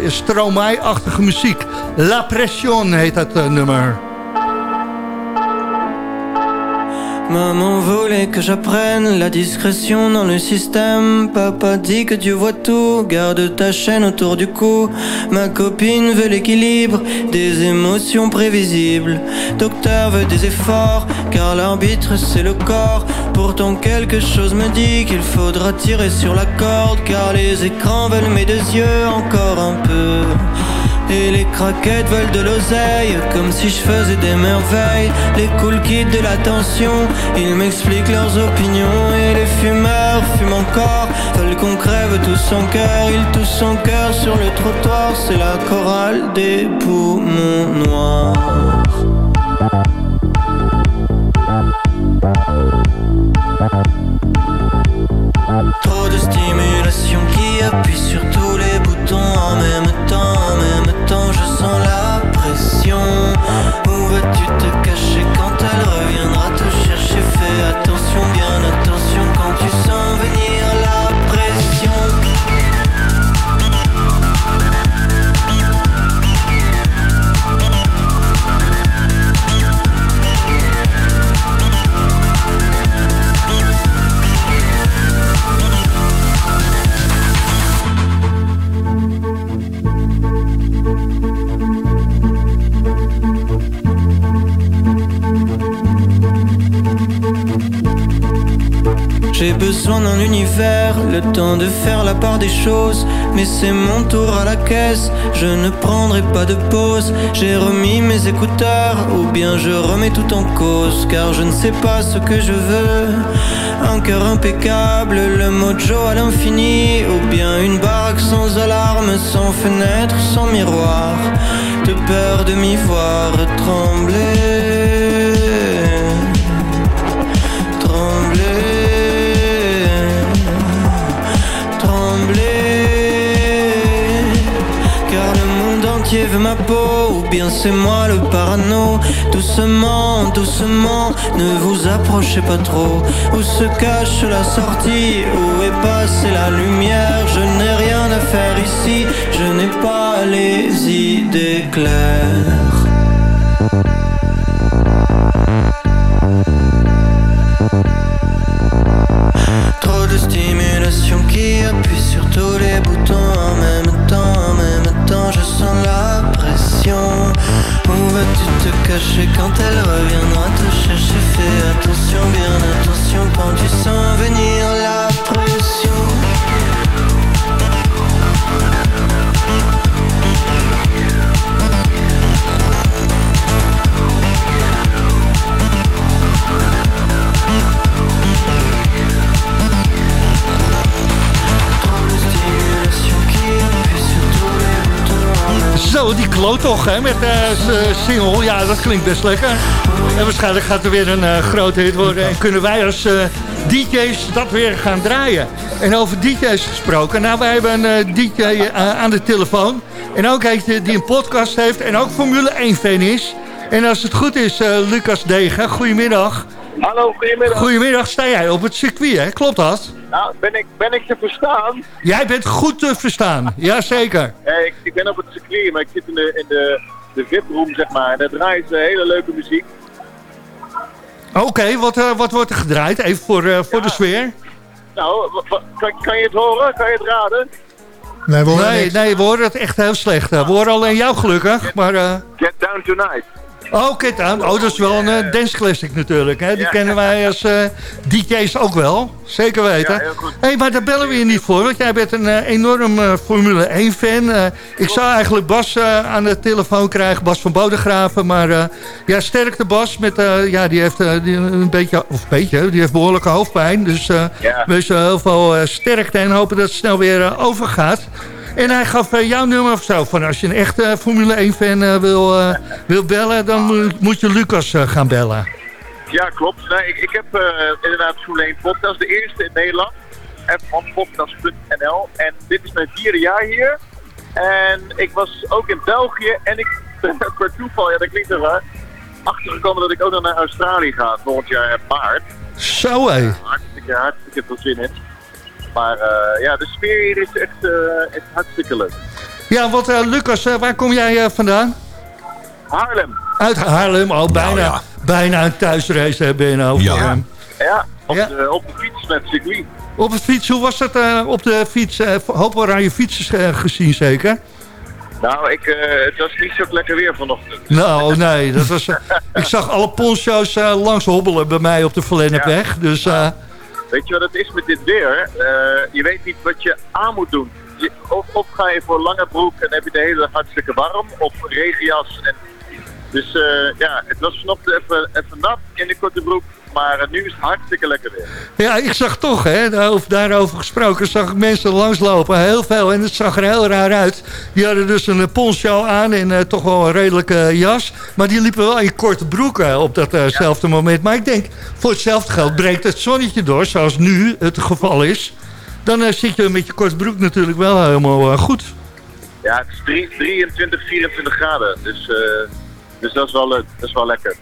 uh, Stromae-achtige muziek. La Pression heet dat eh, nummer. Maman voulait que j'apprenne la discrétion dans le système. Papa dit que Dieu voit tout, garde ta chaîne autour du cou. Ma copine veut l'équilibre des émotions prévisibles. Docteur veut des efforts, car l'arbitre c'est le corps. Pourtant quelque chose me dit qu'il faudra tirer sur la corde, car les écrans veulent mes deux yeux encore un peu. Et les craquettes veulent de l'oseille Comme si je faisais des merveilles. Les cool kids de l'attention Ils m'expliquent leurs opinions. Et les fumeurs fument encore Veulent qu'on crève tous en cœur. Ils toussent son cœur sur le trottoir C'est la chorale des poumons noirs. Trop de stimulation qui appuie sur tous le temps de faire la part des choses. Mais c'est mon tour à la caisse, je ne prendrai pas de pause. J'ai remis mes écouteurs, ou bien je remets tout en cause. Car je ne sais pas ce que je veux. Un cœur impeccable, le mojo à l'infini. Ou bien une baraque sans alarme, sans fenêtre, sans miroir. De peur de m'y voir trembler. Ma peau Ou bien c'est moi le parano. Doucement, doucement Ne vous approchez pas trop. Où se cache la sortie Où est passée la lumière? Je n'ai rien à faire ici Je n'ai pas les idées claires cacher quand elle reviendra te chercher. Fais attention, bien attention quand tu sens venir Kloot toch, hè, met eh, zijn single. Ja, dat klinkt best lekker. En waarschijnlijk gaat er weer een eh, grote hit worden. En kunnen wij als eh, DJ's dat weer gaan draaien. En over DJ's gesproken. Nou, wij hebben een eh, DJ eh, aan de telefoon. En ook eentje die een podcast heeft en ook Formule 1-fan is. En als het goed is, eh, Lucas Degen, goedemiddag. Hallo, goedemiddag. Goedemiddag, sta jij op het circuit, hè? Klopt dat? Nou, ben ik, ben ik te verstaan? Jij bent goed te verstaan, jazeker. Eh, ik, ik ben op het circuit, maar ik zit in de, in de, de VIP-room, zeg maar. En daar draait eh, hele leuke muziek. Oké, wat, eh, wat wordt er gedraaid? Even voor, eh, voor de sfeer. Nou, kan, kan je het horen? Kan je het raden? Nee, we horen nee, nee, we horen het echt heel slecht. We horen alleen jou gelukkig, maar... eh, Get Down Tonight. Oh, kijk aan. Oh, dat is wel een eh, dance classic natuurlijk. Hè? Die Ja. kennen wij als eh, DJ's ook wel. Zeker weten. Ja, hey, maar daar bellen we je niet voor. Want jij bent een eh, enorm Formule 1 fan. Eh, ik zou eigenlijk Bas aan de telefoon krijgen. Bas van Bodegraven. Maar ja, sterkte Bas. Met, ja, die heeft die een beetje, of een beetje, die heeft behoorlijke hoofdpijn. Dus Ja. wees eh, heel veel sterkte en hopen dat het snel weer overgaat. En hij gaf eh, jouw nummer of zo. Van als je een echte Formule 1 fan eh, wil, eh, wil bellen, dan moet- je Lucas eh, gaan bellen. Ja, klopt. Ik, ik heb eh, inderdaad Formule 1 podcast, de eerste in Nederland. F1podcast.nl. En dit is mijn vierde jaar hier. En ik was ook in België en ik ben er per toeval, ja dat klinkt er raar, achtergekomen dat ik ook nog naar Australië ga volgend jaar in maart. Zo hé. Hartstikke, hartstikke veel zin in. Maar eh, ja, de sfeer hier is echt, eh, echt hartstikke leuk. Ja, wat eh, Lucas, waar kom jij eh, vandaan? Haarlem. Uit Haarlem, al bijna, Nou ja. bijna een thuisrace hebben in over. Ja. Ja, op, Ja. De, op de fiets met circuit. op het fiets, hoe was dat eh, op de fiets? Eh hoop oranje fietsers eh, gezien zeker? Nou, ik, eh, het was niet zo lekker weer vanochtend. Nou, nee, dat was, ik zag alle poncho's eh, langs hobbelen bij mij op de Verlennepweg. Dus eh, Weet je wat het is met dit weer? Eh, je weet niet wat je aan moet doen. Of, of ga je voor lange broek en heb je de hele dag hartstikke warm, of regenjas. En, dus eh, ja, het was vanochtend even, even nat in de korte broek, maar eh, nu is het hartstikke lekker weer. ja, ik zag toch, hè, daarover, gesproken, zag ik mensen langslopen, heel veel. En het zag er heel raar uit. Die hadden dus een eh, poncho aan en eh, toch wel een redelijke jas. Maar die liepen wel in korte broeken op datzelfde moment. Maar ik denk, voor hetzelfde geld breekt het zonnetje door, zoals nu het geval is. Dan zit je met je korte broek natuurlijk wel helemaal goed. Ja, het is drie- 23, 24 graden, dus, dus dat is wel leuk, dat is wel lekker.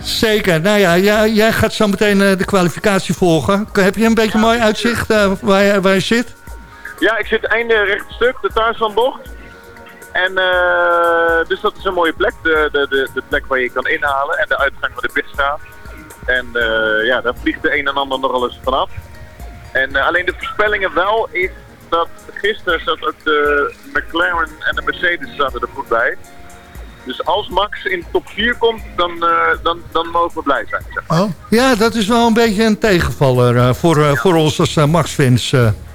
Zeker. Nou ja, jij, gaat zo meteen eh, de kwalificatie volgen. Heb je een beetje mooi uitzicht eh, waar, je, waar je zit? Ja, ik zit einde rechtstuk, de Tarzanbocht. En eh, dus dat is een mooie plek. De, de, de, de plek waar je kan inhalen en de uitgang van de pitstraat. En eh, ja, daar vliegt de een en ander nogal eens vanaf. En alleen de voorspellingen wel is dat gisteren zat ook de McLaren en de Mercedes zaten er goed bij. Dus als Max in top 4 komt, dan, eh, dan, dan mogen we blij zijn. Zeg. maar. Oh. Ja, dat is wel een beetje een tegenvaller eh, voor, eh, voor ons als Max-fans.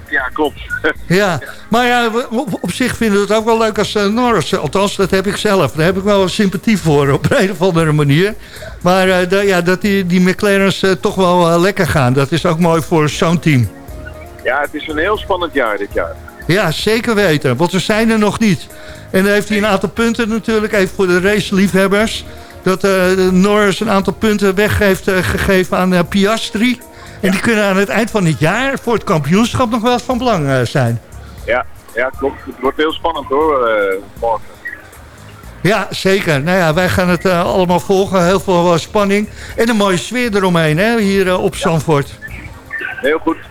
Ja, klopt. ja, maar ja, op, op zich vinden we het ook wel leuk als Norris. Althans, dat heb ik zelf. Daar heb ik wel sympathie voor op een of andere manier. Maar ja, dat die, die McLaren's toch wel lekker gaan. Dat is ook mooi voor zo'n team. ja, het is een heel spannend jaar dit jaar. Ja, zeker weten. Want we zijn er nog niet. En dan heeft hij een aantal punten natuurlijk. Even voor de raceliefhebbers. Dat eh, Norris een aantal punten weg heeft eh, gegeven aan eh, Piastri. En die kunnen aan het eind van dit jaar voor het kampioenschap nog wel van belang zijn. Ja, ja, klopt. Het wordt heel spannend hoor, morgen. Ja, zeker. Nou ja, wij gaan het allemaal volgen. Heel veel spanning. En een mooie sfeer eromheen, hè, hier op Zandvoort. Heel goed.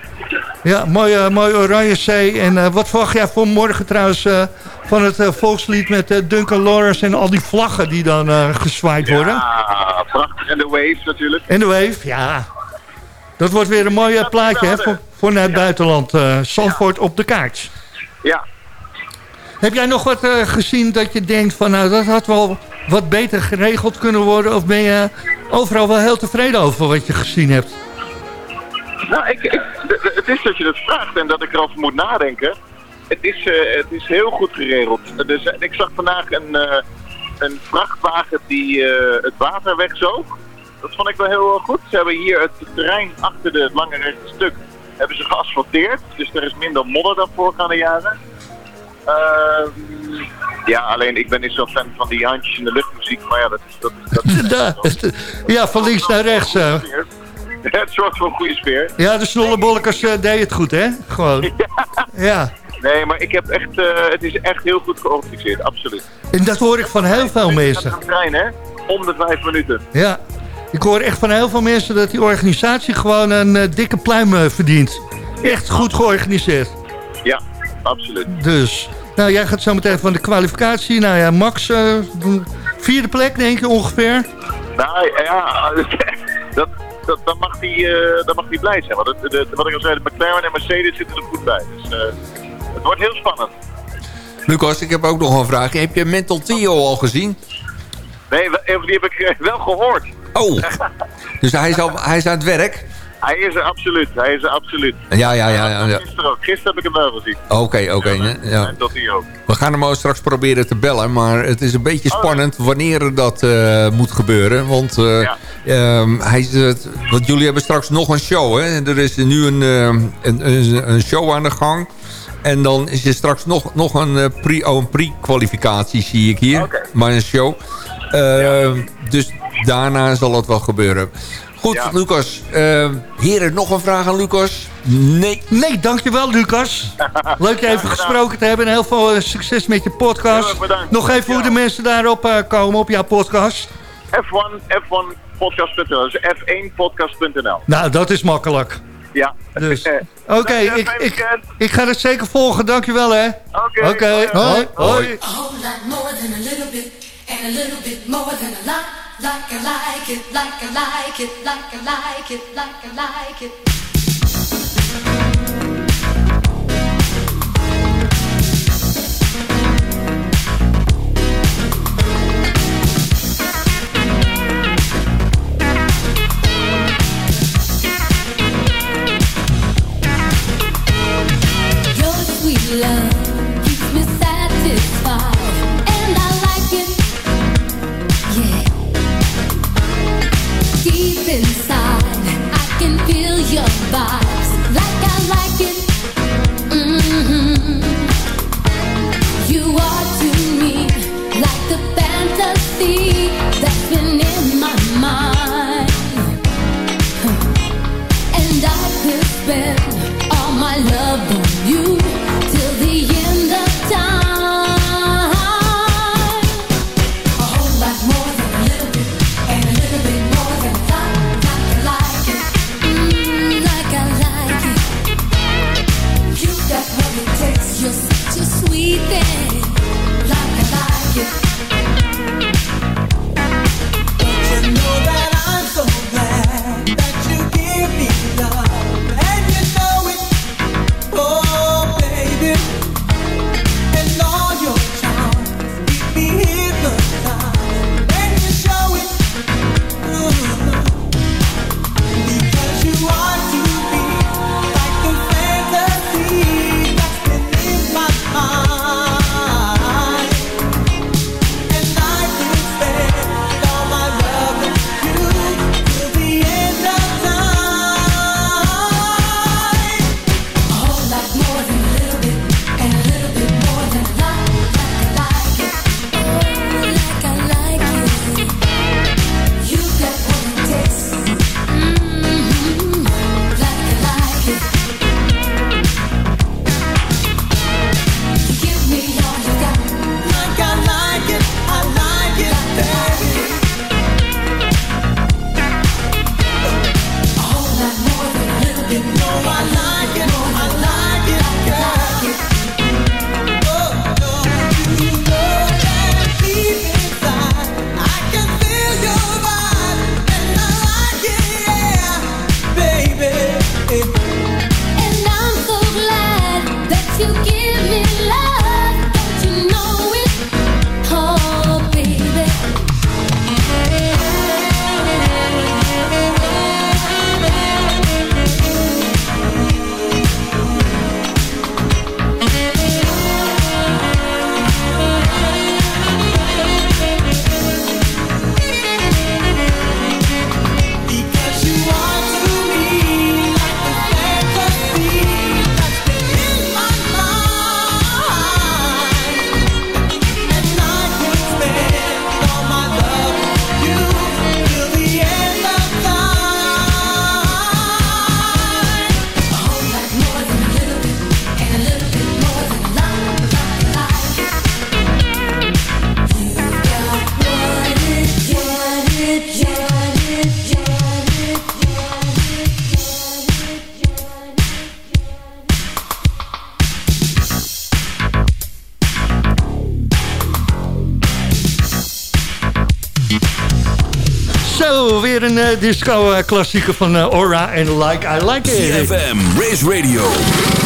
Ja, mooi, eh, mooi oranje zee. En eh, wat verwacht jij voor morgen trouwens eh, van het volkslied met Duncan Lawrence en al die vlaggen die dan gezwaaid worden? Ja, prachtig. En de waves natuurlijk. En de wave, ja. Dat wordt weer een mooi plaatje hè, voor, voor naar het buitenland. eh Zandvoort op de kaart. Ja. Heb jij nog wat gezien dat je denkt van nou dat had wel wat beter geregeld kunnen worden? Of ben je overal wel heel tevreden over wat je gezien hebt? Nou, ik, het is dat je dat vraagt en dat ik erover moet nadenken. Het is, eh, het is heel goed geregeld. Dus, eh, ik zag vandaag een, eh, een vrachtwagen die het water wegzoog. Dat vond ik wel heel goed. Ze hebben hier het terrein achter de, het lange rechte stuk hebben ze geasfalteerd. Dus er is minder modder dan voorgaande jaren. Ehm, ja, alleen ik ben niet zo fan van die handjes in de luchtmuziek. Maar ja, dat is... Dat, is- dat is ja, van links naar rechts. het zorgt voor een goede sfeer. Ja, de snollebollekers eh, deed het goed, hè? Gewoon. Ja. Nee, maar ik heb echt, eh, het is echt heel goed georganiseerd, absoluut. En dat hoor ik van heel veel mensen. Een trein, hè? Om de vijf minuten. Ja. Ik hoor echt van heel veel mensen dat die organisatie gewoon een eh, dikke pluim verdient. Echt goed georganiseerd. Ja, absoluut. Dus, nou jij gaat zo meteen van de kwalificatie. Nou ja, Max, vierde plek denk je ongeveer. Nou ja, dat, dat, dan, mag die, eh, dan mag die blij zijn. Want het, de, wat ik al zei, de McLaren en Mercedes zitten er goed bij. Dus eh, het wordt heel spannend. Lucas, ik heb ook nog een vraag. Heb je Mental Theo al gezien? Nee, die heb ik eh, wel gehoord. Oh, dus hij is, al, hij is aan het werk? Hij is er absoluut, hij is er absoluut. Ja, ja, ja. ja, ja. Gisteren ook. Gisteren heb ik hem wel gezien. Oké, oké. ja, ja. En dat hij ook. We gaan hem ook straks proberen te bellen. Maar het is een beetje spannend wanneer dat eh, moet gebeuren. Want, eh, ehm, hij, het- want jullie hebben straks nog een show. Hè? Er is nu een, eh, een, een, een show aan de gang. En dan is er straks nog, nog een eh, pre- oh, een pre-kwalificatie, zie ik hier. Maar een show. Ehm, Dus daarna zal het wel gebeuren. Goed, Lucas. ehm, heren, nog een vraag aan Lucas? Nee. Nee, dankjewel Lucas. Leuk je even gesproken te hebben en heel veel eh, succes met je podcast. Nog even hoe de mensen daarop eh, komen op jouw podcast. F1, F1podcast.nl. Dus F1podcast.nl. Nou, dat is makkelijk. Ja. Dus. Oké, ik, ik, ik ga het zeker volgen. Dankjewel hè. Oké. Hoi. hoi. A whole lot more than a little bit, and a little bit more than a lot. Like I like it, like I like it, like I like it, like I like it. Disco-klassieker van eh, Aura en Like I Like It. CFM, Race Radio,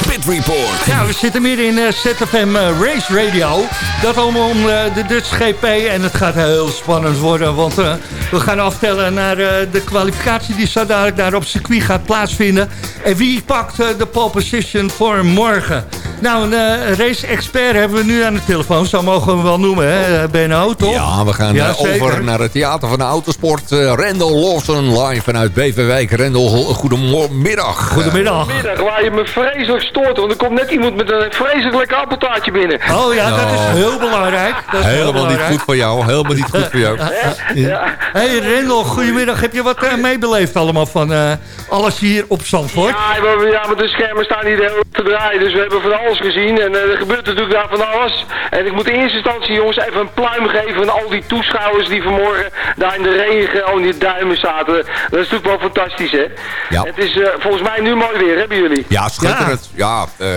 Pit Report. Ja, we zitten midden in eh, ZFM eh, Race Radio. Dat allemaal om eh, de Dutch GP. En het gaat heel spannend worden. Want eh, we gaan aftellen naar eh, de kwalificatie die zo dadelijk daar op circuit gaat plaatsvinden. En wie pakt eh, de pole position voor morgen? Nou, een eh, race-expert hebben we nu aan de telefoon. Zo mogen we hem wel noemen, hè, Benno, toch? Ja, we gaan Ja, eh, over naar het Theater van de Autosport. Eh Rendel Lawson live vanuit Beverwijk. Rendel, goedemiddag. Goedemiddag. Middag, waar je me vreselijk stoort, want er komt net iemand met een vreselijk lekker appeltaartje binnen. Oh ja, dat is Nou. heel belangrijk. Dat is heel Helemaal niet goed voor jou. Helemaal niet goed voor jou. Ja. Hey Rendel, goedemiddag. Heb je wat eh, meebeleefd allemaal van eh, alles hier op Zandvoort? Ja, we- ja, maar de schermen staan hier de hele tijd te draaien, dus we hebben van alles gezien. En eh, er gebeurt natuurlijk daar van alles. En ik moet in eerste instantie, jongens, even een pluim geven aan al die toeschouwers die vanmorgen daar in de regen al in die duimen zaten. Dat is natuurlijk wel fantastisch, hè? Ja. Het is eh, volgens mij nu mooi weer, hebben jullie? Ja, schitterend. Ja, eh,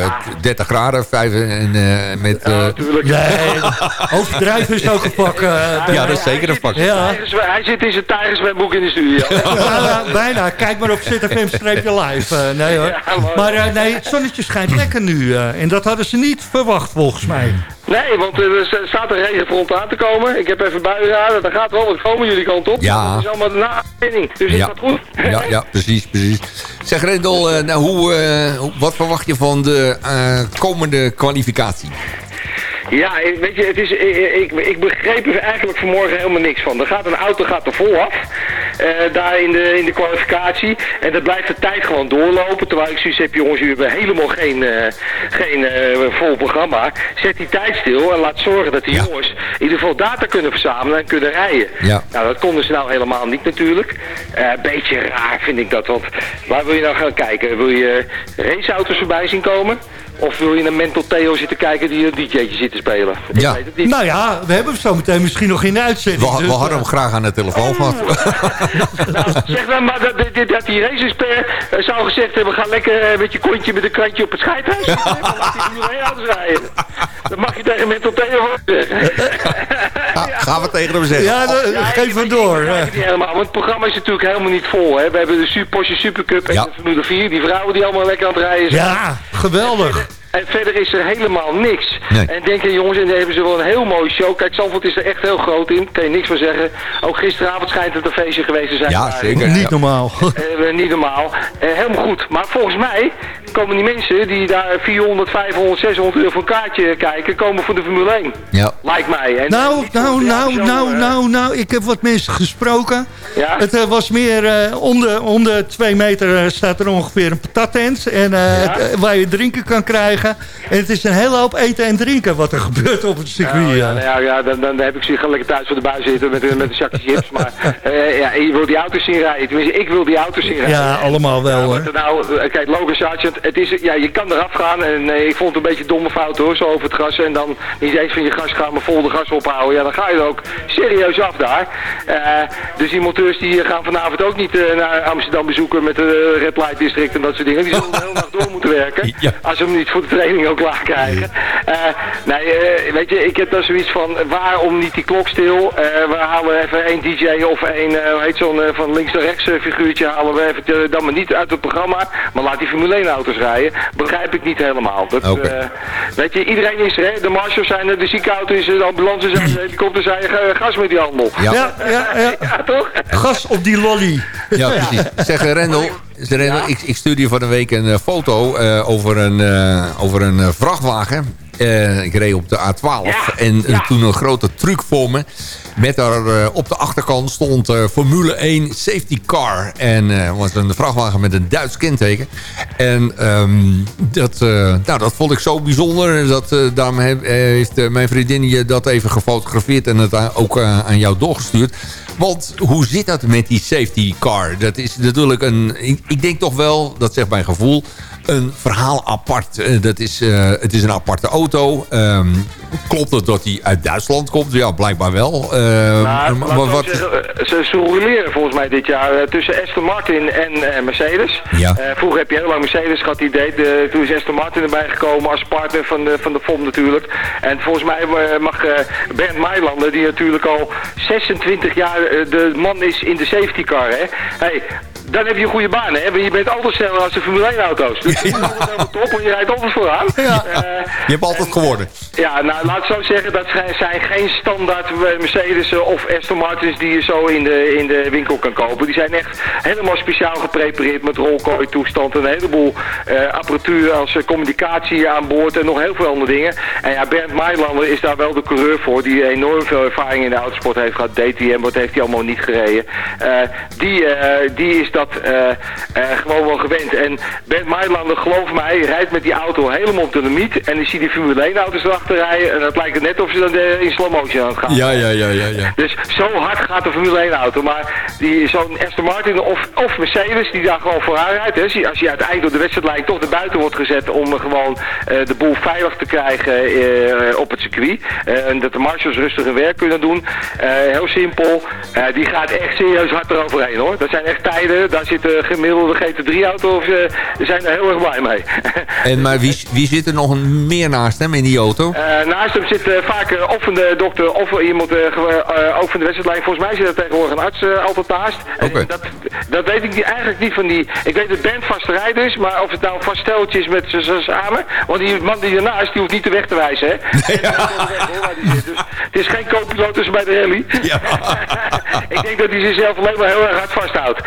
30 graden, 5 en eh, met... eh, Natuurlijk. Nee, overdrijven is ook een pak. eh, ja, dat is zeker een pak. Ja. Hij zit in zijn tijgerswemboek in de studio. Ja, bijna. Kijk maar op ZFM-live. Eh, nee hoor. Ja. Maar eh, nee, het zonnetje schijnt lekker nu. eh, en dat hadden ze niet verwacht volgens mij. Nee, want er staat een regenfront aan te komen. Ik heb even buigeraden, daar gaat wel wat komen jullie kant op. Ja. Dat is allemaal de nadenning, dus het Ja. gaat goed. Ja, ja, precies, precies. Zeg Rendel, eh, nou, hoe, eh, hoe- wat verwacht je van de eh, komende kwalificatie? Ja, weet je, het is, ik, ik, begreep er eigenlijk vanmorgen helemaal niks van. Er gaat een auto gaat er vol af, eh, daar in de, in de kwalificatie. En dan blijft de tijd gewoon doorlopen. Terwijl ik zoiets heb, jongens, jullie hebben helemaal geen, eh, geen eh, vol programma. Zet die tijd stil en laat zorgen dat die jongens in ieder geval data kunnen verzamelen en kunnen rijden. Ja. Nou, dat konden ze nou helemaal niet natuurlijk. Een beetje raar vind ik dat, want waar wil je nou gaan kijken? Wil je raceauto's voorbij zien komen? Of wil je een Mental Theo zitten kijken die een DJ'tje zit te spelen? Ik Ja. weet het niet. Nou ja, we hebben hem zo meteen misschien nog in de uitzending. We, dus, we hadden eh, hem graag aan de telefoon gehad. Zeg dan maar dat, dat, dat die race-expert eh, zou gezegd hebben... ga lekker eh, met je kontje met een krantje op het scheidhuis zitten. en Laat die Formule 1 auto's rijden. Dat mag je tegen Mental Theo zeggen. Gaan we tegen hem zeggen. Ja, geef hem door. Helemaal, want het programma is natuurlijk helemaal niet vol. Hè. We hebben de Super, Porsche Supercup en Ja. de Formule 4. Die vrouwen die allemaal lekker aan het rijden zijn. Ja, geweldig. En verder is er helemaal niks. Nee. En denken jongens, en dan hebben ze wel een heel mooie show. Kijk, Zandvoort is er echt heel groot in. Kan je niks van zeggen. Ook gisteravond schijnt het een feestje geweest te zijn. Ja, zeker. Niet normaal. Eh, niet normaal. Eh, helemaal goed. Maar volgens mij komen die mensen die daar 400, 500, 600 euro voor een kaartje kijken, komen voor de Formule 1. Ja. Lijkt mij. En Nou, nou, nou, nou, eh, nou, nou. Ik heb wat mensen gesproken. Ja? Het eh, was meer eh, om, de, om de twee meter staat er ongeveer een patattent. En, Ja? waar je drinken kan krijgen. En het is een hele hoop eten en drinken wat er gebeurt op het circuit. Oh, ja, ja. nou ja, ja, dan, dan heb ik ze lekker thuis voor de buis zitten met, een- met een zakje chips. Maar eh, ja, je wil die auto's zien rijden. Tenminste, ik wil die auto's zien rijden. Ja, allemaal wel Ja, hoor. nou, kijk, Logan Sargent, het is, ja, je kan eraf gaan en eh, ik vond het een beetje een domme fout hoor, zo over het gas en dan niet eens van je gas gaan, maar vol de gas ophouden. Ja, dan ga je er ook serieus af daar. Eh, dus die monteurs die gaan vanavond ook niet eh, naar Amsterdam bezoeken met de Red Light District en dat soort dingen. Die zullen de hele nacht door moeten werken, Ja. als ze hem niet voor de training ook klaar krijgen. Eh, nee, eh, weet je, ik heb daar zoiets van, waarom niet die klok stil? Eh, we halen even één DJ of één, eh, hoe heet zo'n eh, van links naar rechts eh, figuurtje, halen we even eh, dan maar niet uit het programma, maar laat die Formule 1 auto's rijden. Begrijp ik niet helemaal. Dat, eh, weet je, iedereen is er, hè? de marshals zijn er, de ziekenauto is er, de ambulance zijn er, de helikopter zijn er, gas met die handel. Ja. Ja, ja, ja. Ja, toch? Gas op die lolly. Ja, precies. Zeg, eh, Rendel, zeg, Rendel ik, ik stuurde je van de week een eh, foto eh, over een, eh, over een vrachtwagen. Eh, ik reed op de A12 en eh, toen een grote truck voor me. Met daar eh, op de achterkant stond Formule 1 safety car. En was een vrachtwagen met een Duits kenteken. En ehm, dat, nou, dat vond ik zo bijzonder. Dat, daarom heb- heeft mijn vriendin je dat even gefotografeerd en het ook aan jou doorgestuurd. Want hoe zit dat met die safety car? Dat is natuurlijk een... Ik, ik denk toch wel, dat zegt mijn gevoel... Een verhaal apart. Eh, dat is, eh, het is een aparte auto. Ehm, klopt het dat hij uit Duitsland komt? Ja, blijkbaar wel. Eh, eh, Nou, maar wat, eh, ze, ze volgens mij dit jaar tussen Aston Martin en Mercedes. Ja. Vroeger heb je heel lang Mercedes gehad die deed. de- toen is Aston Martin erbij gekomen als partner van de, van de FOM natuurlijk. En volgens mij mag Bernd Mailander, die natuurlijk al 26 jaar de man is in de safety car. Hè? Hey, dan heb je een goede baan, hè? Want je bent altijd sneller als de Formule 1 auto's. Dus dat is helemaal top, want je rijdt altijd vooraan. Eh, je hebt altijd geworden. ja, nou laat ik zo zeggen, dat zijn- geen standaard eh, Mercedes of Aston Martins die je zo in de, in de winkel kan kopen. Die zijn echt helemaal speciaal geprepareerd met rolkooi toestand en een heleboel eh, apparatuur als eh, communicatie aan boord en nog heel veel andere dingen. En ja, Bernd Mailander is daar wel de coureur voor, die enorm veel ervaring in de autosport heeft gehad. DTM, wat heeft hij allemaal niet gereden. Eh, die, eh, die is dat eh, eh, gewoon wel gewend. En Bernd Mailander, geloof mij, rijdt met die auto helemaal op de limiet. En ik zie die Formule 1 auto's erachter rijden. En dat lijkt het net of ze dan in slow motion aan het gaan. Ja, ja, ja, ja, ja. Dus zo hard gaat de Formule 1 auto. Maar die zo'n Aston Martin of, of Mercedes die daar gewoon vooraan rijdt. Hè, als je- uiteindelijk door de wedstrijdlijn toch naar buiten wordt gezet om gewoon eh, de boel veilig te krijgen op het circuit. En dat de marshals rustig hun werk kunnen doen. Heel simpel. Die gaat echt serieus hard eroverheen hoor. Dat zijn echt tijden. Daar zitten gemiddelde GT3-auto's. eh zijn er heel erg blij mee. En, maar wie, wie zit er nog meer naast hem in die auto? Eh, naast hem zit eh, vaak eh, of een eh, dokter of iemand eh, eh, ook van de wedstrijdlijn. Volgens mij zit er tegenwoordig een arts eh, altijd naast. En dat, dat weet ik eigenlijk niet van die... Ik weet dat Ben vast rijder is, maar of het nou een vast steltje is met ze samen. Want die man die ernaast, die hoeft niet de weg te wijzen, hè? Dus het is geen co-piloot tussen bij de rally. ik denk dat hij zichzelf alleen maar heel erg hard vasthoudt.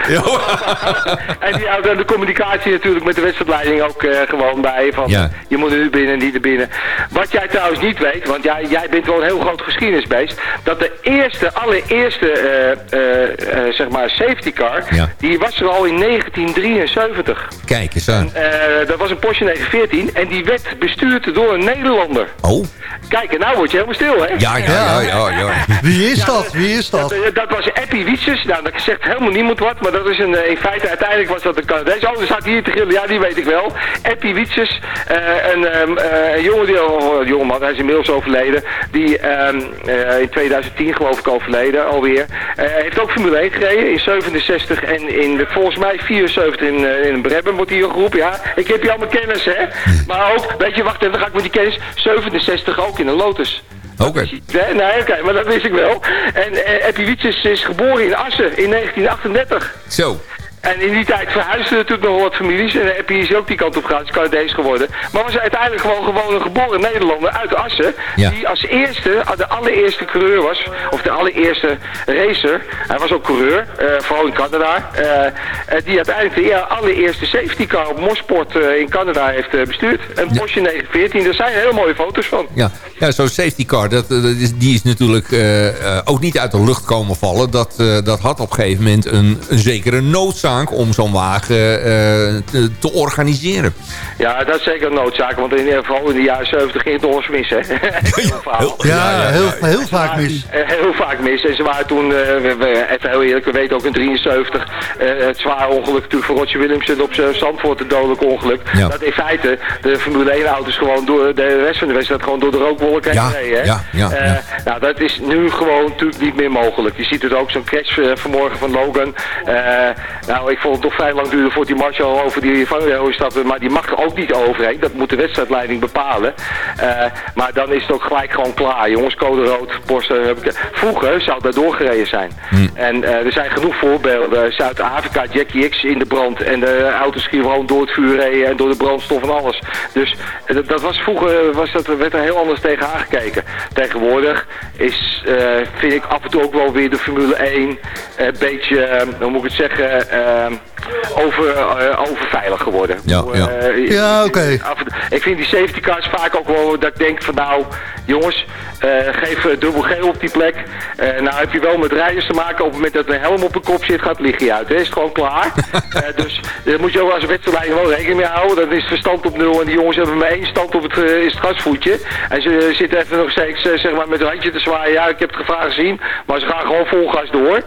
en die houdt dan de communicatie natuurlijk met de wedstrijdleiding ook eh, gewoon bij. Van, Ja. je moet er nu binnen en niet er binnen. Wat jij trouwens niet weet, want jij, jij bent wel een heel groot geschiedenisbeest. Dat de eerste, allereerste, eh, eh, eh, zeg maar, safety car, Ja. die was er al in 1973. Kijk eens aan. Eh, dat was een Porsche 914 en die werd bestuurd door een Nederlander. Oh. Kijk, en nou word je helemaal stil, hè? Ja, ja, ja, ja. ja. Wie is dat? Wie is dat? Dat, eh, dat was Appie Wietsers. Nou, dat zegt helemaal niemand wat, maar dat is een, eh, in feite uiteindelijk was dat een Canadees. Oh, er staat hier te gillen, ja, die weet ik wel. Appie Wietsers, eh, een, ehm, eh, een jongen die, oh, jongeman, hij is inmiddels overleden, die ehm, eh, in 2010 geloof ik overleden alweer. Heeft ook Formule 1 gereden in 67 en in de, volgens mij 74 in, in Brebben wordt hier geroepen. Ja, ik heb hier allemaal kennis, hè. Maar ook, weet je, wacht even, dan ga ik met die kennis, 67 ook in een Lotus. Oké. Nee, nee oké, maar dat wist ik wel. En Eppie Wietjes is geboren in Assen in 1938. Zo. En in die tijd verhuisden natuurlijk nog wat families. En Eppie is ook die kant op gegaan, is Canadees geworden. Maar was uiteindelijk gewoon, gewoon een geboren Nederlander uit Assen. Ja. Die als eerste, de allereerste coureur was. Of de allereerste racer. Hij was ook coureur, eh, vooral in Canada. eh, die uiteindelijk de ja, allereerste safety car op Mosport eh, in Canada heeft bestuurd. Een Porsche 914. Daar zijn hele mooie foto's van. Ja, ja zo'n safety car, dat, dat is, die is natuurlijk ook niet uit de lucht komen vallen. Dat, dat had op een gegeven moment een, een zekere noodzaak om zo'n wagen eh, te, te organiseren. Ja, dat is zeker een noodzaak, want in ieder geval in de jaren 70 ging het nog eens mis, hè? Heel. Ja, heel, heel vaak mis. Eh, Heel vaak mis. En ze waren toen, eh, we, we- even heel eerlijk, we weten ook in 73, eh, het zware ongeluk natuurlijk voor Roger Williamson op zijn Zandvoort, een dodelijk ongeluk. Ja. Dat in feite de Formule 1 auto's gewoon door de rest van de wedstrijd gewoon door de rookwolk heen Ja, reden. hè? ja, ja, ja. Nou, dat is nu gewoon natuurlijk niet meer mogelijk. Je ziet het ook, zo'n crash vanmorgen van Logan. Eh, nou, ik vond het toch vrij lang duren voordat die Marshall over die vangrail stapte, maar die mag er ook niet overheen. Dat moet de wedstrijdleiding bepalen. Eh, maar dan is het ook gelijk gewoon klaar. Jongens, code rood, borsten. heb ik- Vroeger zou dat doorgereden zijn. En eh, er zijn genoeg voorbeelden. Zuid-Afrika, Jackie X in de brand. En de auto's die gewoon door het vuur reden en door de brandstof en alles. Dus eh, dat, dat was vroeger was dat, werd er heel anders tegen aangekeken. Tegenwoordig is, eh, vind ik af en toe ook wel weer de Formule 1 een beetje, eh, hoe moet ik het zeggen, um, over, eh, overveilig geworden. Ja, ja. Eh, Ja, oké. Ik vind die safety cars vaak ook wel dat ik denk van nou, jongens, eh, geef dubbel geel op die plek. Nou heb je wel met rijders te maken. Op het moment dat een helm op de kop zit, gaat lig je uit. Hè? Is het gewoon klaar. Dus daar moet je ook als wedstrijdleider wel rekening mee houden. Dan is het verstand op nul en die jongens hebben maar één stand op het, is het gasvoetje. En ze zitten even nog steeds zeg maar met hun handje te zwaaien. Ja, ik heb het gevaar gezien. Maar ze gaan gewoon vol gas door.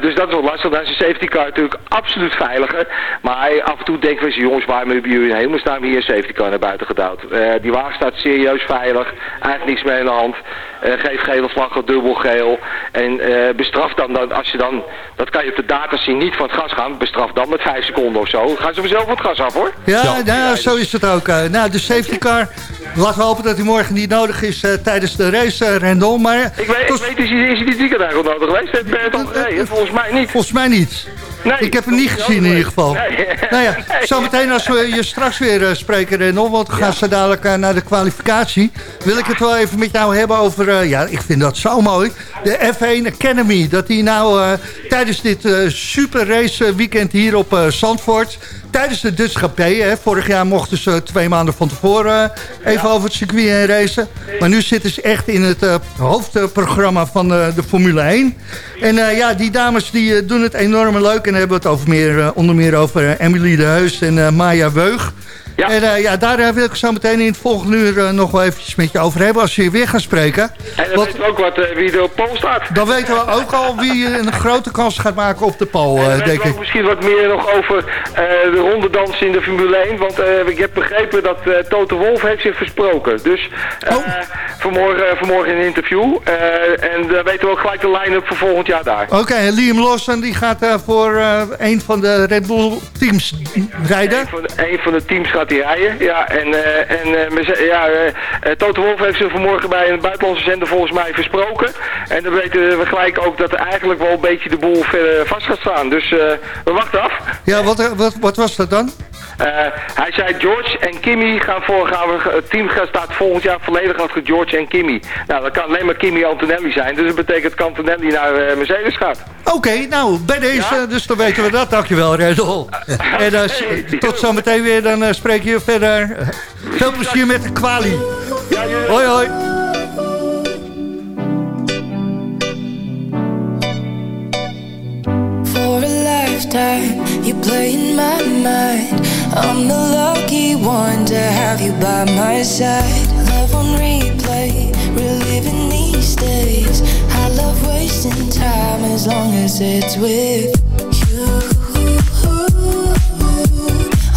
Dus dat is wel lastig. Dan is een safety car natuurlijk absoluut veilig. Veiliger. Maar hij- af en toe denken we, jongens, waarom hebben jullie in hemelsnaam hier een safety car naar buiten gedouwd? Eh, die wagen staat serieus veilig, eigenlijk niks mee aan de hand. Eh, geef gele vlag, dubbel geel. En eh, bestraf dan, dan, als je dan, dat kan je op de data zien, niet van het gas gaan. Bestraf dan met 5 seconden of zo. Gaan ze vanzelf van het gas af hoor. Ja, nou, zo is het ook. nou, de safety car, laten we hopen dat hij morgen niet nodig is tijdens de race, Rendel. Maar Ik weet, ik weet is, hij dit weekend eigenlijk nodig geweest? Heeft Bert al gereden? Volgens mij niet. volgens mij niet. Nee, ik heb hem niet gezien in ieder geval. Nee. Nou ja, zometeen als we je straks weer eh, spreken, Rendel, want we gaan zo dadelijk eh, naar de kwalificatie. Wil ik het wel even met jou hebben over, eh, ja, ik vind dat zo mooi, de F1 Academy. Dat die nou tijdens dit eh, super race weekend hier op Zandvoort, tijdens de Dutch GP, hè, vorig jaar mochten ze twee maanden van tevoren eh, even over het circuit heen racen. Maar nu zitten ze echt in het eh, hoofdprogramma van eh, de Formule 1. En ja, die dames die doen het enorm leuk. En hebben het over meer, onder meer over Emily de Heus en Maya Weug. En eh, ja, daar eh, wil ik zo meteen in het volgende uur eh, nog wel eventjes met je over hebben... als je weer gaat spreken. En dan weten we ook wat, wie op pol staat. Dan weten we ook al wie een grote kans gaat maken op de pol, En denk ik. misschien wat meer nog over de rondedans in de Formule 1. Want ik heb begrepen dat Toto Wolf heeft zich versproken. Dus Oh. vanmorgen, vanmorgen in een interview. En dan weten we ook gelijk de line-up voor volgend jaar daar. Oké, Liam Lawson die gaat voor een van de Red Bull teams rijden. Van de- een van de teams gaat hij rijden. Ja, en, eh, en eh, ze- ja, eh, Toto Wolf heeft zich vanmorgen bij een buitenlandse zender volgens mij versproken. En dan weten we gelijk ook dat er eigenlijk wel een beetje de boel verder vast gaat staan. Dus we wachten af. Ja, wat, wat, wat was dat dan? Eh, hij zei George en Kimmy gaan voor, gaan we, het team staat volgend jaar volledig achter George en Kimmy. Nou, dat kan alleen maar Kimmy Antonelli zijn. Dus dat betekent dat Antonelli naar eh, Mercedes gaat. Oké, nou, bij deze, dus dan weten we dat. Dankjewel, Redel. En eh, s- tot zometeen weer, dan eh, spreek je verder. Eh, Veel plezier met de kwalie. Hoi, hoi. Lifetime, you play in my mind. I'm the lucky one to have you by my side. Love on replay, reliving these days. I love wasting time as long as it's with you.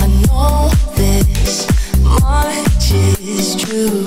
I know this much is true.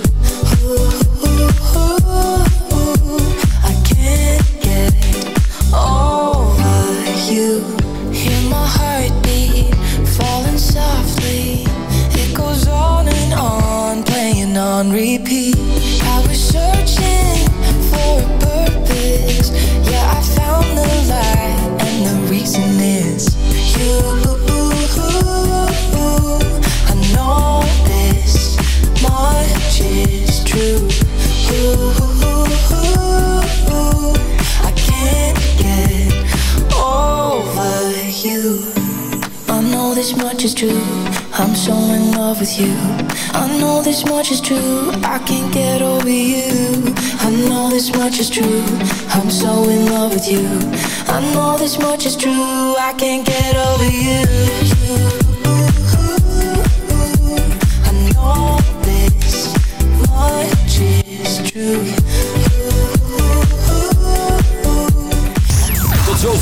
True. I'm so in love with you. I know this much is true. I can't get over you. I know this much is true. I'm so in love with you. I know this much is true. I can't get over you.